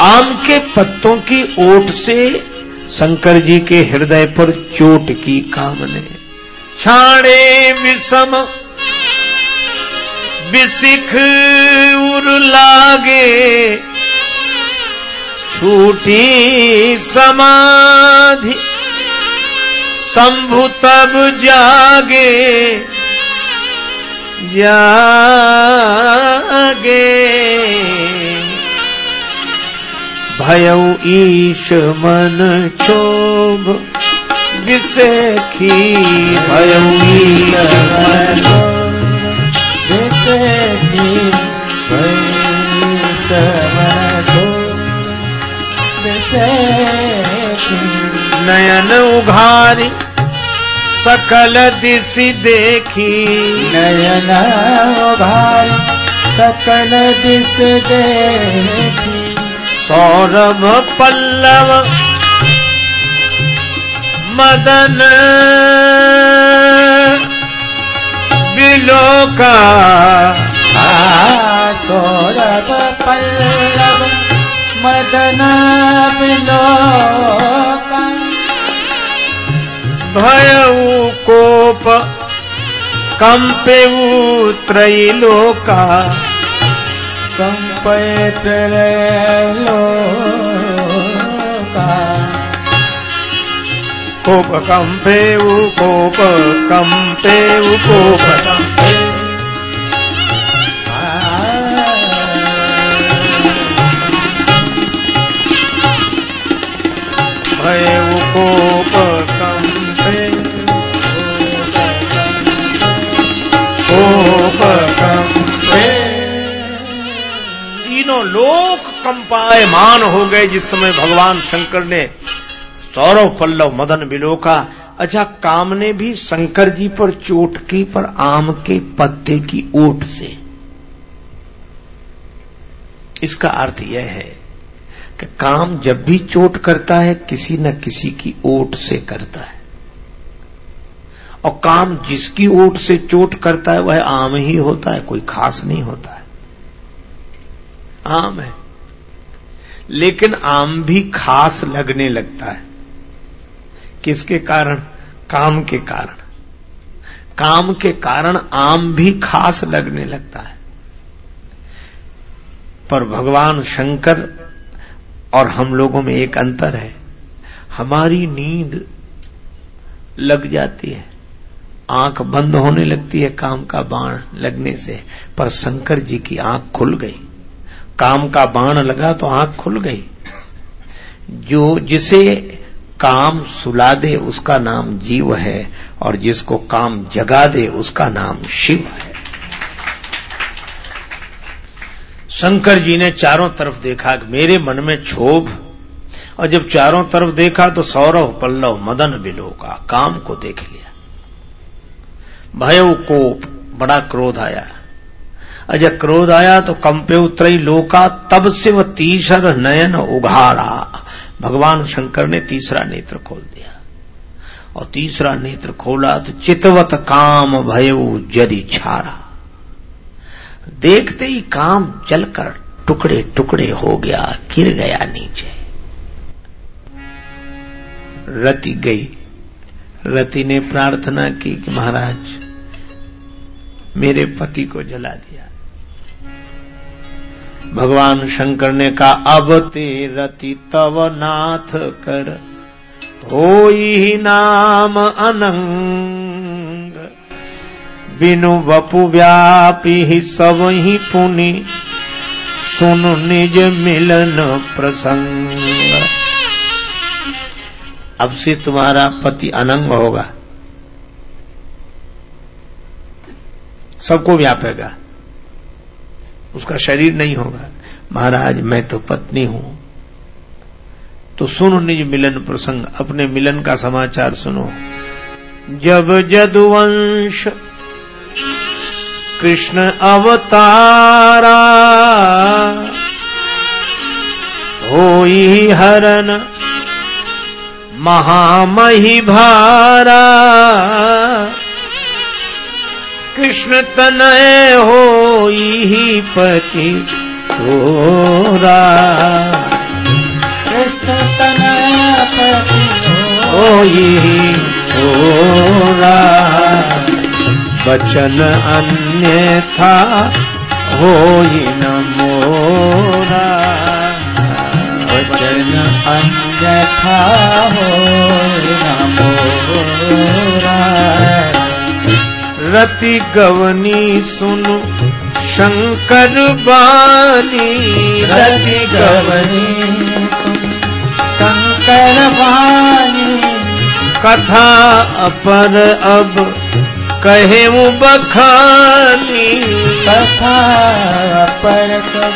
आम के पत्तों की ओट से शंकर जी के हृदय पर चोट की कामने। छाणे विषम बिसिख उर लागे। छूटी समाधि शंभु तब जागे जागे। भयऊ ईश मन क्षोभ विषखी भयऊ ईश मन विषखी नयन उघारी सकल दिशि देखी। नयन उघारी सकल दिश देखी। सौरभ पल्लव मदन बिलोका सौरभ पल्लव मदन बिलोका भयऊ कोप कंपेऊ त्रैलोका कंपयत लोका कोप कंपेऊ कोप कंपेऊ कोप कंपे भयऊ कोप तीनों लोक कंपायमान हो गए जिस समय भगवान शंकर ने सौरव पल्लव मदन बिलोका अच्छा काम ने भी शंकर जी पर चोट की पर आम के पत्ते की ओट से। इसका अर्थ यह है कि काम जब भी चोट करता है, किसी न किसी की ओट से करता है। और काम जिसकी ओट से चोट करता है, वह आम ही होता है, कोई खास नहीं होता है। आम है। लेकिन आम भी खास लगने लगता है। किसके कारण? काम के कारण। काम के कारण आम भी खास लगने लगता है। पर भगवान शंकर और हम लोगों में एक अंतर है। हमारी नींद लग जाती है। आँख बंद होने लगती है काम का बाण लगने से। पर शंकर जी की आँख खुल गई। काम का बाण लगा तो आँख खुल गई। जो जिसे काम सुला दे, उसका नाम जीव है, और जिसको काम जगा दे, उसका नाम शिव है। शंकर जी ने चारों तरफ़ देखा मेरे मन में क्षोभ, और जब चारों तरफ़ देखा तो सौरव पल्लव, मदन बिलो का काम को देख लिया। भय को बड़ा क्रोध आया। अजय क्रोध आया तो कंपे उतरई लोका तब वह तीसर नयन उघारा। भगवान शंकर ने तीसरा नेत्र खोल दिया। और तीसरा नेत्र खोला तो चितवत काम भय जरी छारा। देखते ही काम चलकर टुकड़े टुकड़े हो गया, गिर गया नीचे। रति गई। रति ने प्रार्थना की कि महाराज, मेरे पति को जला दिया भगवान शंकर ने कहा, अब ते रति तव नाथ कर हो ही नाम अनंग। बिनु बपु व्यापी ही सब ही पुनि, सुन निज मिलन प्रसंग। अब से तुम्हारा पति अनंग होगा। सबको व्यापेगा उसका शरीर नहीं होगा। महाराज, मैं तो पत्नी हूँ। तो सुनो निज मिलन प्रसंग, अपने मिलन का समाचार सुनो। जब जदुवंश कृष्ण अवतारा हो हरन महामही भारा कृष्ण तनय हो ही पति तोरा। कृष्ण तनय पति हो ही तोरा। बचन अन्य था हो न मोरा। वचन अन्यथा हो न मोरा। रति गवनी सुनु शंकर बानी रति गवनी सुन शंकर वाणी। कथा अपर अब कहे बखानी। कथा पर कब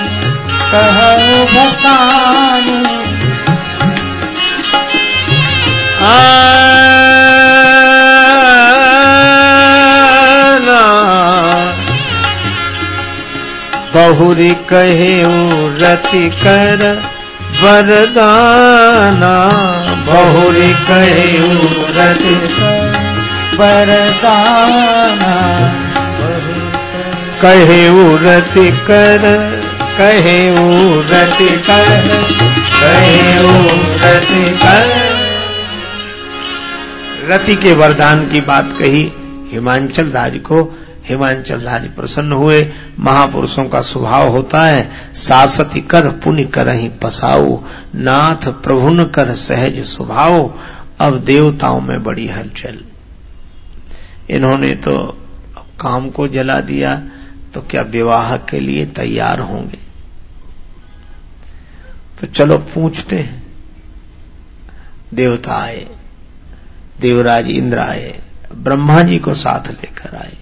कहु भसानी आना बहुरी कहे रति कर वरदाना। बहुरी कहे रति वरदाना। कहे रति कर, कहे रति कर, कहे रति कर। रति के वरदान की बात कही हिमांचल राज को हिमांचल राज प्रसन्न हुए। महापुरुषों का स्वभाव होता है, सासति कर पुण्य कर ही पसाऊ। नाथ प्रभुन कर सहज स्वभाव। अब देवताओं में बड़ी हलचल। इन्होंने तो काम को जला दिया तो क्या विवाह के लिए तैयार होंगे? तो चलो पूछते हैं। देवता आए, देवराज इंद्र आए, ब्रह्मा जी को साथ लेकर आए।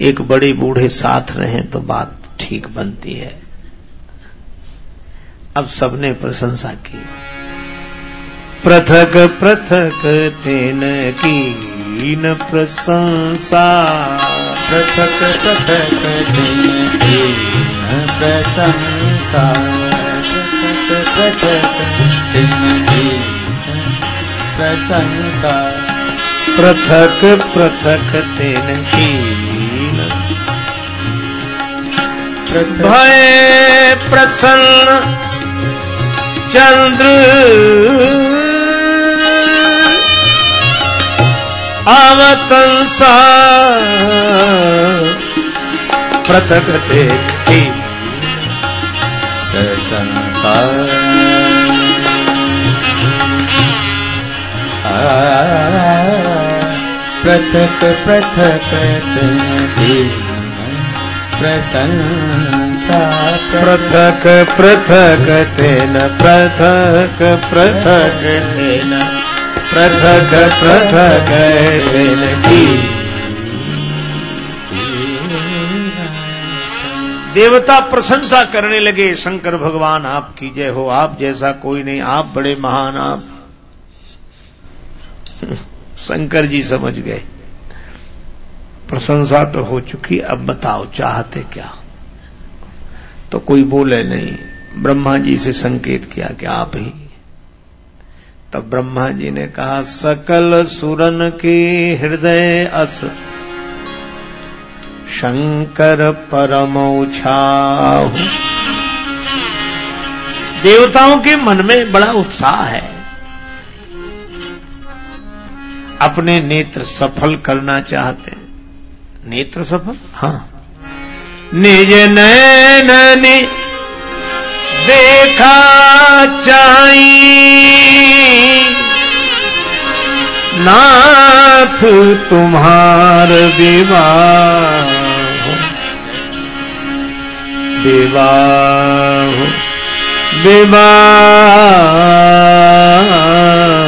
एक बड़े बूढ़े साथ रहे तो बात ठीक बनती है। अब सबने प्रशंसा की। पृथक पृथक तेन की न प्रशंसा। पृथक पृथक दिन दीन प्रशंसा। पृथक पृथक तिनकी प्रशंसा। पृथक पृथक तेन कीन भय प्रसन्न चंद्र। अवतंसा पृथक ते प्रशंसा पृथक पृथक प्रशंसा पृथक पृथक तेन पृथक पृथक तेन पृथक पृथक तेन की। देवता प्रशंसा करने लगे, शंकर भगवान आपकी जय हो, आप जैसा कोई नहीं, आप बड़े महान, आप। शंकर जी समझ गए। प्रशंसा तो हो चुकी, अब बताओ, चाहते क्या? तो कोई बोले नहीं, ब्रह्मा जी से संकेत किया कि आप ही। तब ब्रह्मा जी ने कहा, सकल सुरन के हृदय अस, शंकर परम उछाहु। देवताओं के मन में बड़ा उत्साह है। अपने नेत्र सफल करना चाहते हैं। नेत्र सफल? हाँ। निज नैननी देखा चाई नाथ तुम्हार विवाह। विवाह। विवाह।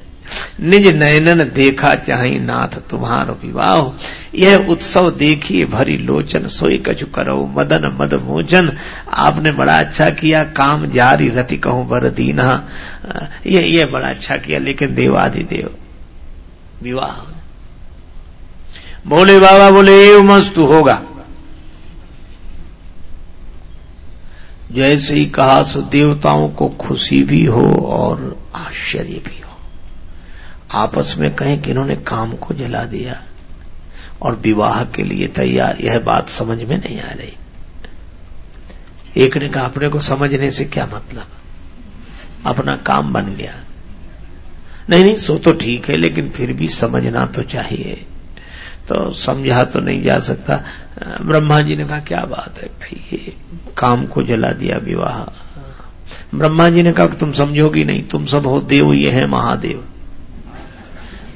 निज नयनन देखा चाहे नाथ तुम्हारो विवाह। यह उत्सव देखिए भरी लोचन, सोई कछु करो, मदन मद मोचन। आपने बड़ा अच्छा किया, काम जारी रति कहूँ बर दीना। ये ये बड़ा अच्छा किया, लेकिन देवाधिदेव, विवाह। बोले, बाबा बोले ये मस्तु होगा। जैसे ही कहा, सो देवताओं को खुशी भी हो और आश्चर्य भी। आपस में कहें कि इन्होंने काम को जला दिया और विवाह के लिए तैयार। यह बात समझ में नहीं आ रही। एक ने कहा, अपने को समझने से क्या मतलब? अपना काम बन गया। नहीं नहीं, सो तो ठीक है, लेकिन फिर भी समझना तो चाहिए। तो समझा तो नहीं जा सकता। ब्रह्मा जी ने कहा, क्या बात है भाई, ये काम को जला दिया विवाह। ब्रह्मा जी ने कहा, तुम समझोगी नहीं, तुम सब हो देव, ये है महादेव।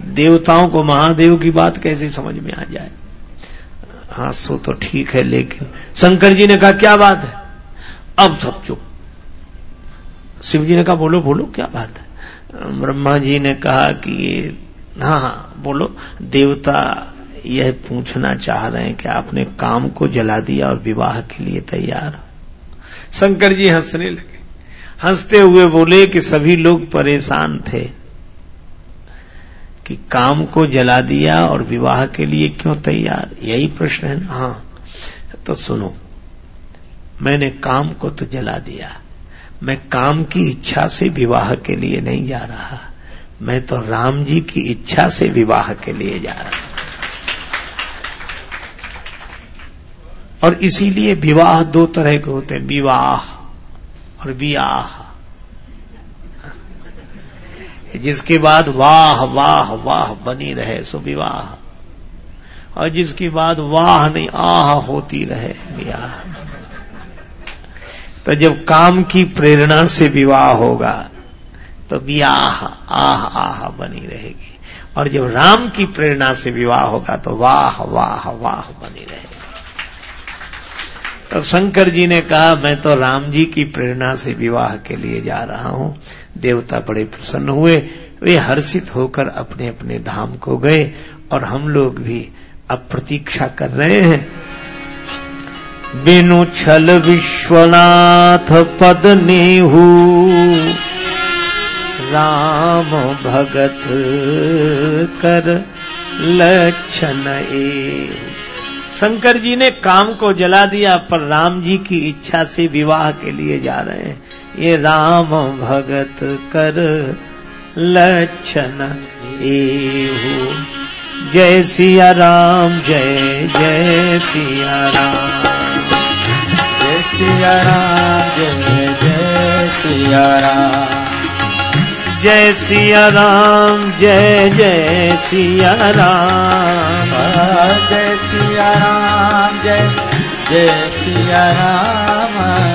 देवताओं को महादेव की बात कैसे समझ में आ जाए? हाँ सो तो ठीक है, लेकिन शंकर जी ने कहा, क्या बात है? अब सब चुप। शिव जी ने कहा, बोलो बोलो, क्या बात है? ब्रह्मा जी ने कहा कि हाँ हाँ बोलो, देवता यह पूछना चाह रहे हैं कि आपने काम को जला दिया और विवाह के लिए तैयार शंकर जी हंसने लगे। हँसते हुए बोले कि सभी लोग परेशान थे। कि काम को जला दिया और विवाह के लिए क्यों तैयार? यही प्रश्न है ना? हाँ। तो सुनो। मैंने काम को तो जला दिया। मैं काम की इच्छा से विवाह के लिए नहीं जा रहा। मैं तो राम जी की इच्छा से विवाह के लिए जा रहा। और इसीलिए विवाह दो तरह के होते हैं। विवाह और विवाह जिसके बाद वाह वाह वाह बनी रहे सो विवाह और जिसके बाद वाह नहीं, आह होती रहे, विवाह। तो जब काम की प्रेरणा से विवाह होगा तो विवाह, आह आह बनी रहेगी। और जब राम की प्रेरणा से विवाह होगा तो वाह वाह वाह बनी रहेगी। तो शंकर जी ने कहा, मैं तो राम जी की प्रेरणा से विवाह के लिए जा रहा हूँ। देवता बड़े प्रसन्न हुए। वे हर्षित होकर अपने अपने धाम को गए और हम लोग भी अब प्रतीक्षा कर रहे हैं। बिनु छल विश्वनाथ पद नेहू। राम भगत कर लक्षण ए। शंकर जी ने काम को जला दिया, पर राम जी की इच्छा से विवाह के लिए जा रहे हैं। ये राम भगत कर लक्षण एहू। जय सिया राम जय जय सिया राम। जय सिया राम जय जय सिया राम। जय सिया राम जय जय सिया राम। जय सिया राम जय जय सिया राम।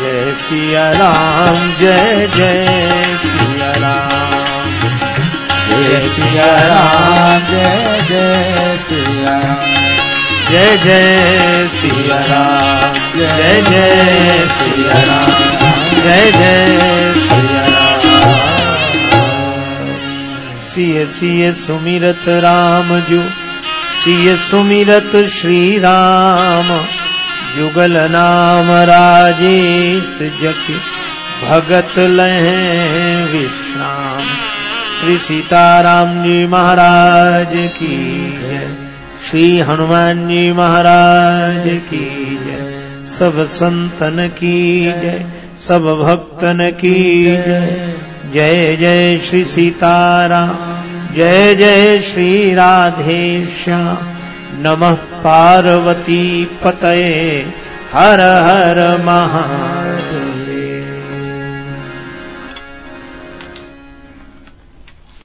जय सिया राम, जय जय सिया राम। जय सिया राम, जय जय सिया राम। जय जय सिया राम, जय जय सिया राम। जय जय सिया राम। सिय सिय सुमिरत राम जु सिय सुमिरत श्री राम। जुगल नाम राजेश जख भगत लह विश्राम। श्री सीताराम जी महाराज की जय। श्री हनुमान जी महाराज की जय। सब संतन की जय, सब भक्तन की जय। जय जय श्री सीताराम, जय जय श्री राधेश्याम। नमः पार्वती पतये हर हर महादेव।